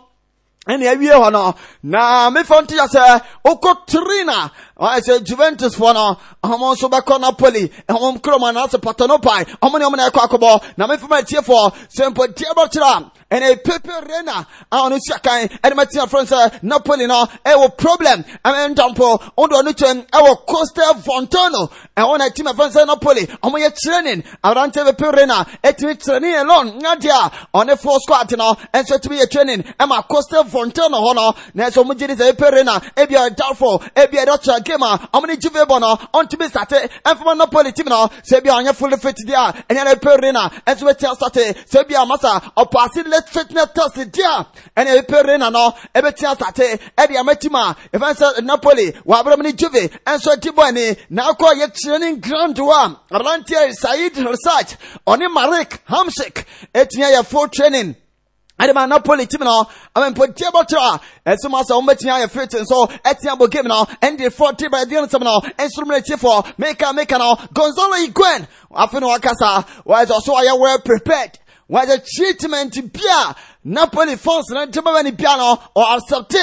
ɛne awie hɔ no na mefa nto yɛ sɛ wokɔ trina. Sɛ juventus foɔ no ɔmo nso bɛkɔ napoli. Ɛhom kurom anaasɛ patanopai ɔmo ne ɔmo na ɛkɔ akɔbɔ na mefa ma atiefoɔ sɛ mpo tie bɛkyerɛ a ɛne pepe reina a ɔno si akan ɛde ma tia frɛ sɛ napoli no ɛwɔ problem. Ɛmɛ ntampo wode ɔno twɛm ɛwɔ costa fontano. Ɛwɔ na tim ɛfɛ sɛ napoli ɔmo yɛ training. Aberante pepe reina. Ɛtumi training alone. Ngadeɛ a ɔne full squad no ɛnso ɛtumi yɛ training. Ɛma costa fontano hɔ no na ɔmo gye di sɛ pepe reina. Ebia doubtful ebia ɛdɛ ɔkyerɛ game a ɔmo ne juve bɔ no ɔntumi sate ɛnfama napoli team no sɛ ebia ɔnyɛ fully fit deɛ a ɛnyɛ na pepe reina ɛnso bɛtia sate sɛ ebia masa ɔpaase late fitness test deɛ a ɛne pepe reina no ɛbɛtia sate ɛde ama team a ɛfɛn sɛ napoli wɔ abɛrɛm ne juve ɛnso di bɔ ɛni na akɔ yɛ training ground hɔ a aberanteɛ said research ɔne marek hamsik etia yɛ full training. Ɛde ma napoli tim no amempotie bɔkyerɛ a ɛsom asɛ wɔmbɛtumi ayɛ fit nso ɛtea bɔ game no ɛnde fɔ te ba ɛdeɛ nsɛm no ɛnsorom no atiefoɔ meka meka no gonzalo higuain afe no wakasa wɔɛsɛ ɔso ɔyɛ well prepared wɔɛsɛ treatment bia napoli fons no nte bɛbɛ ne bia no ɔaccepte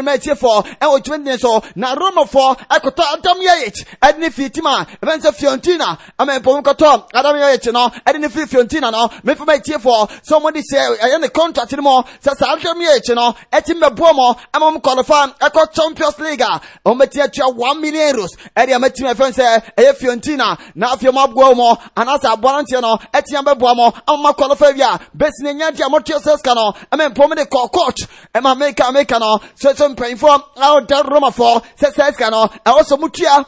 ne mɛ atiefoɔ ɛwɔ twɛn so na romafoɔ ɛkɔtɔ adam yɛyit ɛde ne firi tim a ɛbɛn sɛ fiontina ama mpɔmu kɔtɔ adam yɛyit no ɛde ne firi fiontina no mefa ma etiefoɔ sɛ ɔmo de sɛ ɛyɛ ne contract no mu sɛ saa adam yɛyit no ɛti mbɛboɔ mo ama ɔmo kɔlɔfa ɛkɔ champions league a ɔmo bɛti atua one million euros ɛde ama tim ɛfɛn sɛ ɛyɛ fiontina na afei ɔmo aboa mo anaasɛ aboaranteɛ no ɛti abɛboa mo ama ɔmo kɔlɔfa wi a bɛsi ne nya di a mo tuo sɛ sika no ɛma mpɔmu de kɔ court ɛma meka meka no sɛ sɛ mpanyinfoɔ a ɔda romafoɔ sɛ sɛ sika no ɛwɔ sɛ mutua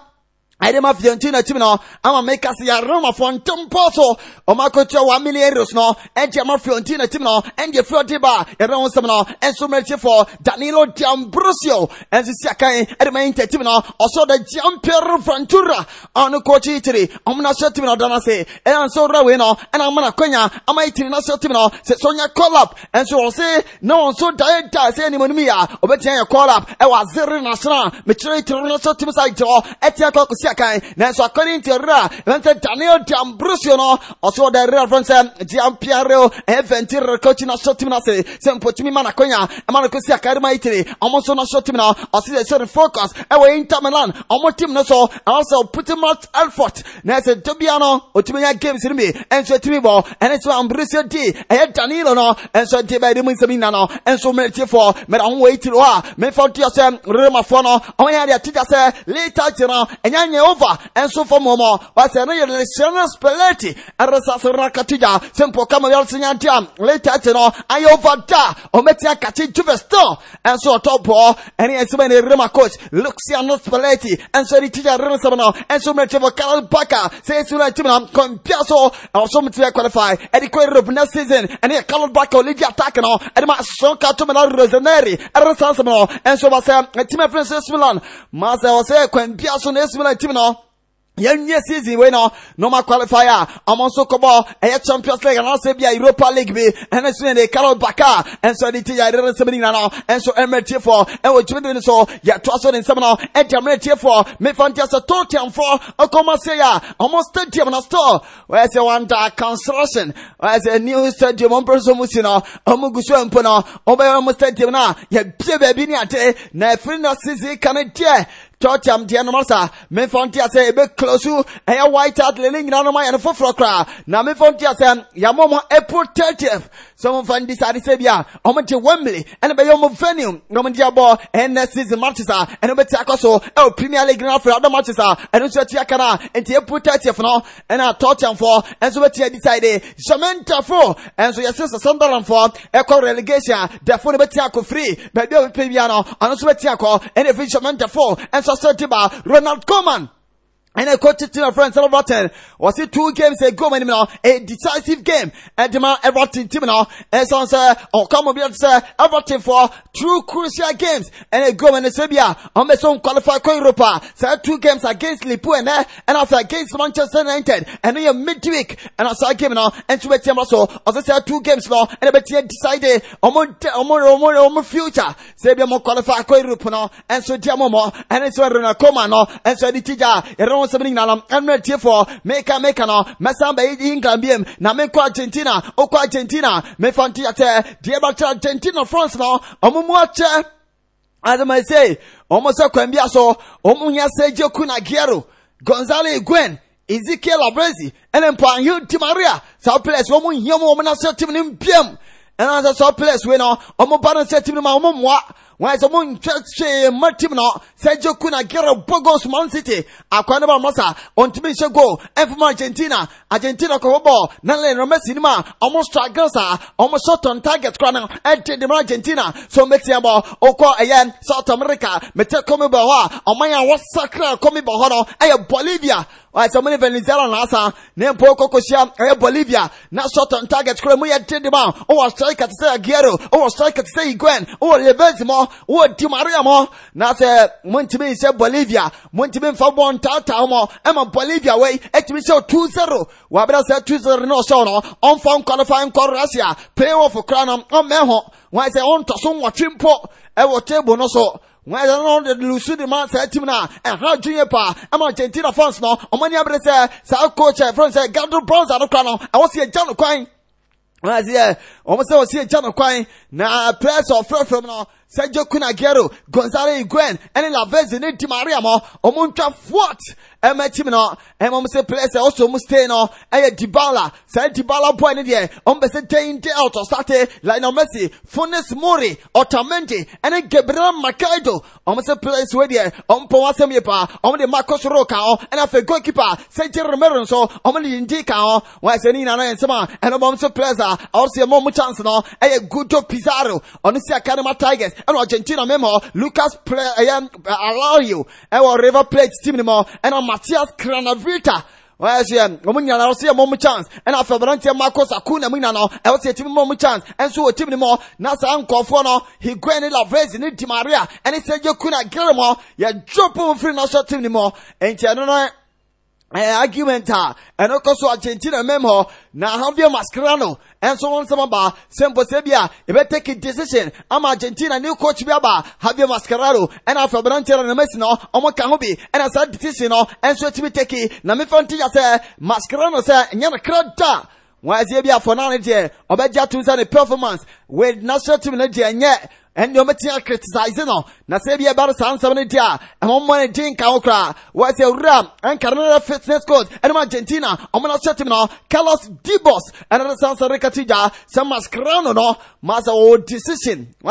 ɛde ma fiorentina tim no ama meka se yɛareromafoɔ ntempɔ so ɔma akɔtua wa million euros no ɛnti ama fiorentina tim no ɛndeɛ firi ɔde ba yɛde ho nsɛm no ɛnso mmerɛkyifoɔ danilo diambrosio ɛnso si akan ɛde ma inter tim no ɔsɔ da giampiero ventura. Ɔno kɔɔkye yitiri ɔmo na hyɛ tim no ɔda no ase ɛna nso wura wei no ɛna ama nakwanya ama yitiri na hyɛ tim no sɛ sɛ ɔnya call-up ɛnso wɔ se na wɔn nso dae da sɛ anim anim yi a ɔbɛtia yɛ call-up ɛwɔ azere national. Mekyerɛ yitiri no hyɛ tim sa hɔ ɛtia kɔ kɔsi kan nanso according to ra ɛbɛn sɛ daniel dambrosio no ɔsɛ ɔda ra frɛ sɛ giampiareo ɛyɛ ventire coach na hyɛ tim no ase sɛ mpotumi ma nakonya ɛma no kɔsi akarima itiri ɔmo nso na tim no ɔse sɛ sɛ focus. Ɛwɔ inter milan. Ɔmo tim no so ɛwɔ sɛ put much effort. Na ɛsɛ dobia no ɔtumi nya games no bi ɛnso ɛtumi bɔ ɛne so ambrosio di ɛyɛ danilo no ɛnso di bɛyɛ de mu nsɛm nyina no ɛnso mmerɛtiefoɔ mɛda ho wɔ itiri hɔ a mefa ntoa sɛ remafoɔ no ɔmo yɛ adeɛ tita sɛ later gye no ɛnya nyɛ over. Ɛnso fam wɔ mɔ wɔsɛ ne yɛ luciano spalletti ɛresa so rakatija sɛ mpo kama yɛrese nya nte a gye no ayɛ over da ɔmɛti akakye juve still ɛnso ɔtɔ bɔɔ ɛne ɛsɛm ne rema coach luciano spalletti ɛnso ɛde tija renesɛm no. Ɛnso mmerɛtiefoɔ carol baka sɛ ɛsi no atim no kɔmpia so. Ɛwɔ so mtumi qualify. Ɛde kɔ europe next season. Ɛne yɛ carol baka oligi attack no. Ɛde ma sonka to me na roseneri ɛresa nsɛm no. Ɛnso wɔ sɛ ɛtimi afiri sɛ smilan ma sɛ wɔ sɛ kwampia so na ɛsi tim no yɛnwie season wei no normal qualifier. Ɔmo nso kɔbɔ ɛyɛ champions league anaasɛ bi a europa league bi ɛne so yɛ de carol baka ɛnso ɛde ti yɛde nsɛm no nyina no ɛnso mmerɛtiefoɔ ɛwɔ dwumadi no so yɛtoa so ne nsɛm no ɛde mmerɛtiefoɔ mefa nti sɛ totiamfoɔ ɔkɔma se a ɔmo stadium no store wɔyɛ sɛ wanda construction? Wɔyɛ sɛ new stadium? Ɔmpɛ so mu si no ɔmo gu so mpo no ɔbɛyɛ ɔmo stadium no a yɛbie baabi ne ade na ɛfiri na sisi ka ne deɛ church am deɛ nom asa memfa nte asɛ ɛbɛ close ɛyɛ white out lene nyinaa nom ayɛ no foforɔ koraa na memfa nte asɛ yɛmɔmɔ april 30th sɛ momfa ndi saa de sɛ bi a ɔmo te wembley ɛne bɛyɛ ɔmo venue. Na ɔmo de abɔ next season matches a ɛno bɛti akɔ so ɛwɔ premier league no afei ɔdɔ matches a ɛno nso ati aka no a nti april 30th no ɛna tɔɔtiamfoɔ ɛnso bɛti adi side shamantafo ɛnso yɛse sɛ sunderlandfoɔ ɛkɔ relegation a dɛfo no bɛti akɔ free baabi a wɔpɛ bia no ɔno nso bɛti akɔ ɛne ɛfiri shamantafo ɛnso sɛ tiba ronald coman and I coach to my friend Everton was it two games ago when now a decisive game? And the Everton team now and so on come on say Everton for two crucial games. And a go in Serbia on the some qualify for Europa. So two games against Liverpool and eh, and after against Manchester United. And then midweek and I saw a game now and to bet also. As I said two games now and I bet you decided on on on on future. Serbia mo qualify for Europa now and so dear more and it's Ronald Koeman now and so the teacher wɔn nsɛm no nyinaa no ɛmmerɛ tiefoɔ meka meka no mɛsan bɛyɛ england biam na menkɔ argentina. Wokɔ argentina mefa nte yɛtɛ deɛ bɛkyerɛ argentina france no ɔmo mu akyɛ adama sɛ ɔmo sɛ kwan bia so ɔmo nya sɛ gye kuna giero gonzalo higuain ezekiel abrezi ɛne mpo ahio di maria. Saa players wɔn hia mu wɔn n'asɛ tim ne mpiam ɛna sɛ saa players wei no ɔmo ba no sɛ tim ne ma ɔmo mmoa wɔn sɛ mo ntwa hwee mma tim no sɛ gye kuna giero bɔ goals man city. Akwa ne ba masa ɔntumi nhyɛ goal ɛnfam argentina argentina kɔkɔ bɔ na lionel messi nim a ɔmo struggles a ɔmo shot on target. Kora no ɛde de ma argentina. So mɛtia bɔ ɔkɔ ɛyɛ south america. Mɛtɛ kɔmi bɔ hɔ a ɔman a wɔsakra kɔmi bɔ hɔ no ɛyɛ bolivia sɛ mo ne venezuela naasa ne mpo kɔkɔ hyia ɛyɛ bolivia na shot target kora mu yɛ de de ma ɔwɔ striker te sɛ aguero ɔwɔ striker te sɛ iguen ɔwɔ levez mɔ ɔwɔ di maria mɔ na sɛ mo ntumi nhyɛ bolivia? Mo ntumi nfa bɔ ntaataa mɔ ɛma bolivia wei ɛtumi hyɛ two zero. Wabere sɛ two zero? Ne ɔhyɛ no. Ɔnfa nkɔlɔfa nkɔ russia. Play off kora no ɔmɛ ho. Wɔn sɛ ɔntɔ so nwɔtwe mpo ɛwɔ table no so wọn yɛ no de lusu de ma saa tim na ɛha dwunyɛ paa ɛma argentina fans no. Ɔmo ani abere sɛ saa coach ɛ fɛn sɛ gado bronze ano kora no. Ɛwɔ si ɛgya no kwan wọn yɛ sɛ ɔmo sɛ wɔsi ɛgya no kwan na players ɔfrɛfrɛ mu no. Sergio Kunagero, Gonzalo Higuain, and Lavez ne Di Maria mo, omuntra what? ɛma tim no ɛma mo sɛ plɛ sɛ ɔsɔ mu stay no ɛyɛ dibala saa dibala boy ne deɛ ɔmo bɛ sɛ day in day out ɔsate lionel messi funes mori ɔtamendi ɛne gabriel makaido ɔmo sɛ plɛ sɛ wei deɛ ɔmo pɔn asɛm yɛ paa ɔmo de marcus soro ka ho ɛna afei goalkeeper sɛnti romero nso ɔmo de yindi ka ho wɔn ɛsɛ ne nyinaa no yɛ nsɛm a ɛna ɔmo sɛ plɛ sɛ ɔmo sɛ ɛma ɔmo chance no ɛyɛ gudo pizarro ɔno si akanima tigers ɛna argentina mɛmɔ lucas plɛ ɛyɛ alario ɛwɔ river plate team ne mɔ ɛna matias kranevitter wɔyɛ sɛ wɔn nyinaa wɔsɛ yɛ mɔmu chance ɛna afɛ aberanteɛ marcos acuna mu nyinaa no ɛwɔ sɛ yɛtumi mɔmu chance ɛnso wɔ team ni mu na saa nkɔfoɔ no higuain ne lavez ne di maria ɛne sɛ gye kuna gere mu yɛ drop mu firi national team ni mu nti ɛno no eh, Eh, argument a ɛno so argentina mem hɔ oh, na javier mascherano ɛnso wɔn nsɛm aba sɛ mpo sɛ bi a yɛbɛtake decision. Ama argentina new coach bi aba ah, javier mascherano ɛna afei ɔbɛnanteɛ no namasi no ɔmo ka ho bi ɛna saa decision no ɛnso atumi take na mefa nte ya sɛ mascherano sɛ ɛnyɛ no kra da wɔn ɛsɛ bi afɔ naa no deɛ ɔbɛgye ato sɛ ne performance. With national team no deɛ ɛnyɛ ɛne ɔmɛtia criticize no. Na sɛ bi ɛba saa nsɛm no di a ɛma mmɔ no gye nka ho koraa. Wɔsɛ wura ɛnkarnera fitness coach ɛnom argentina ɔmo no hyɛ team no carlos dibos. Ɛne ne sansa rekati gya sɛ mascarano no ma sɛ wɔwɔ decision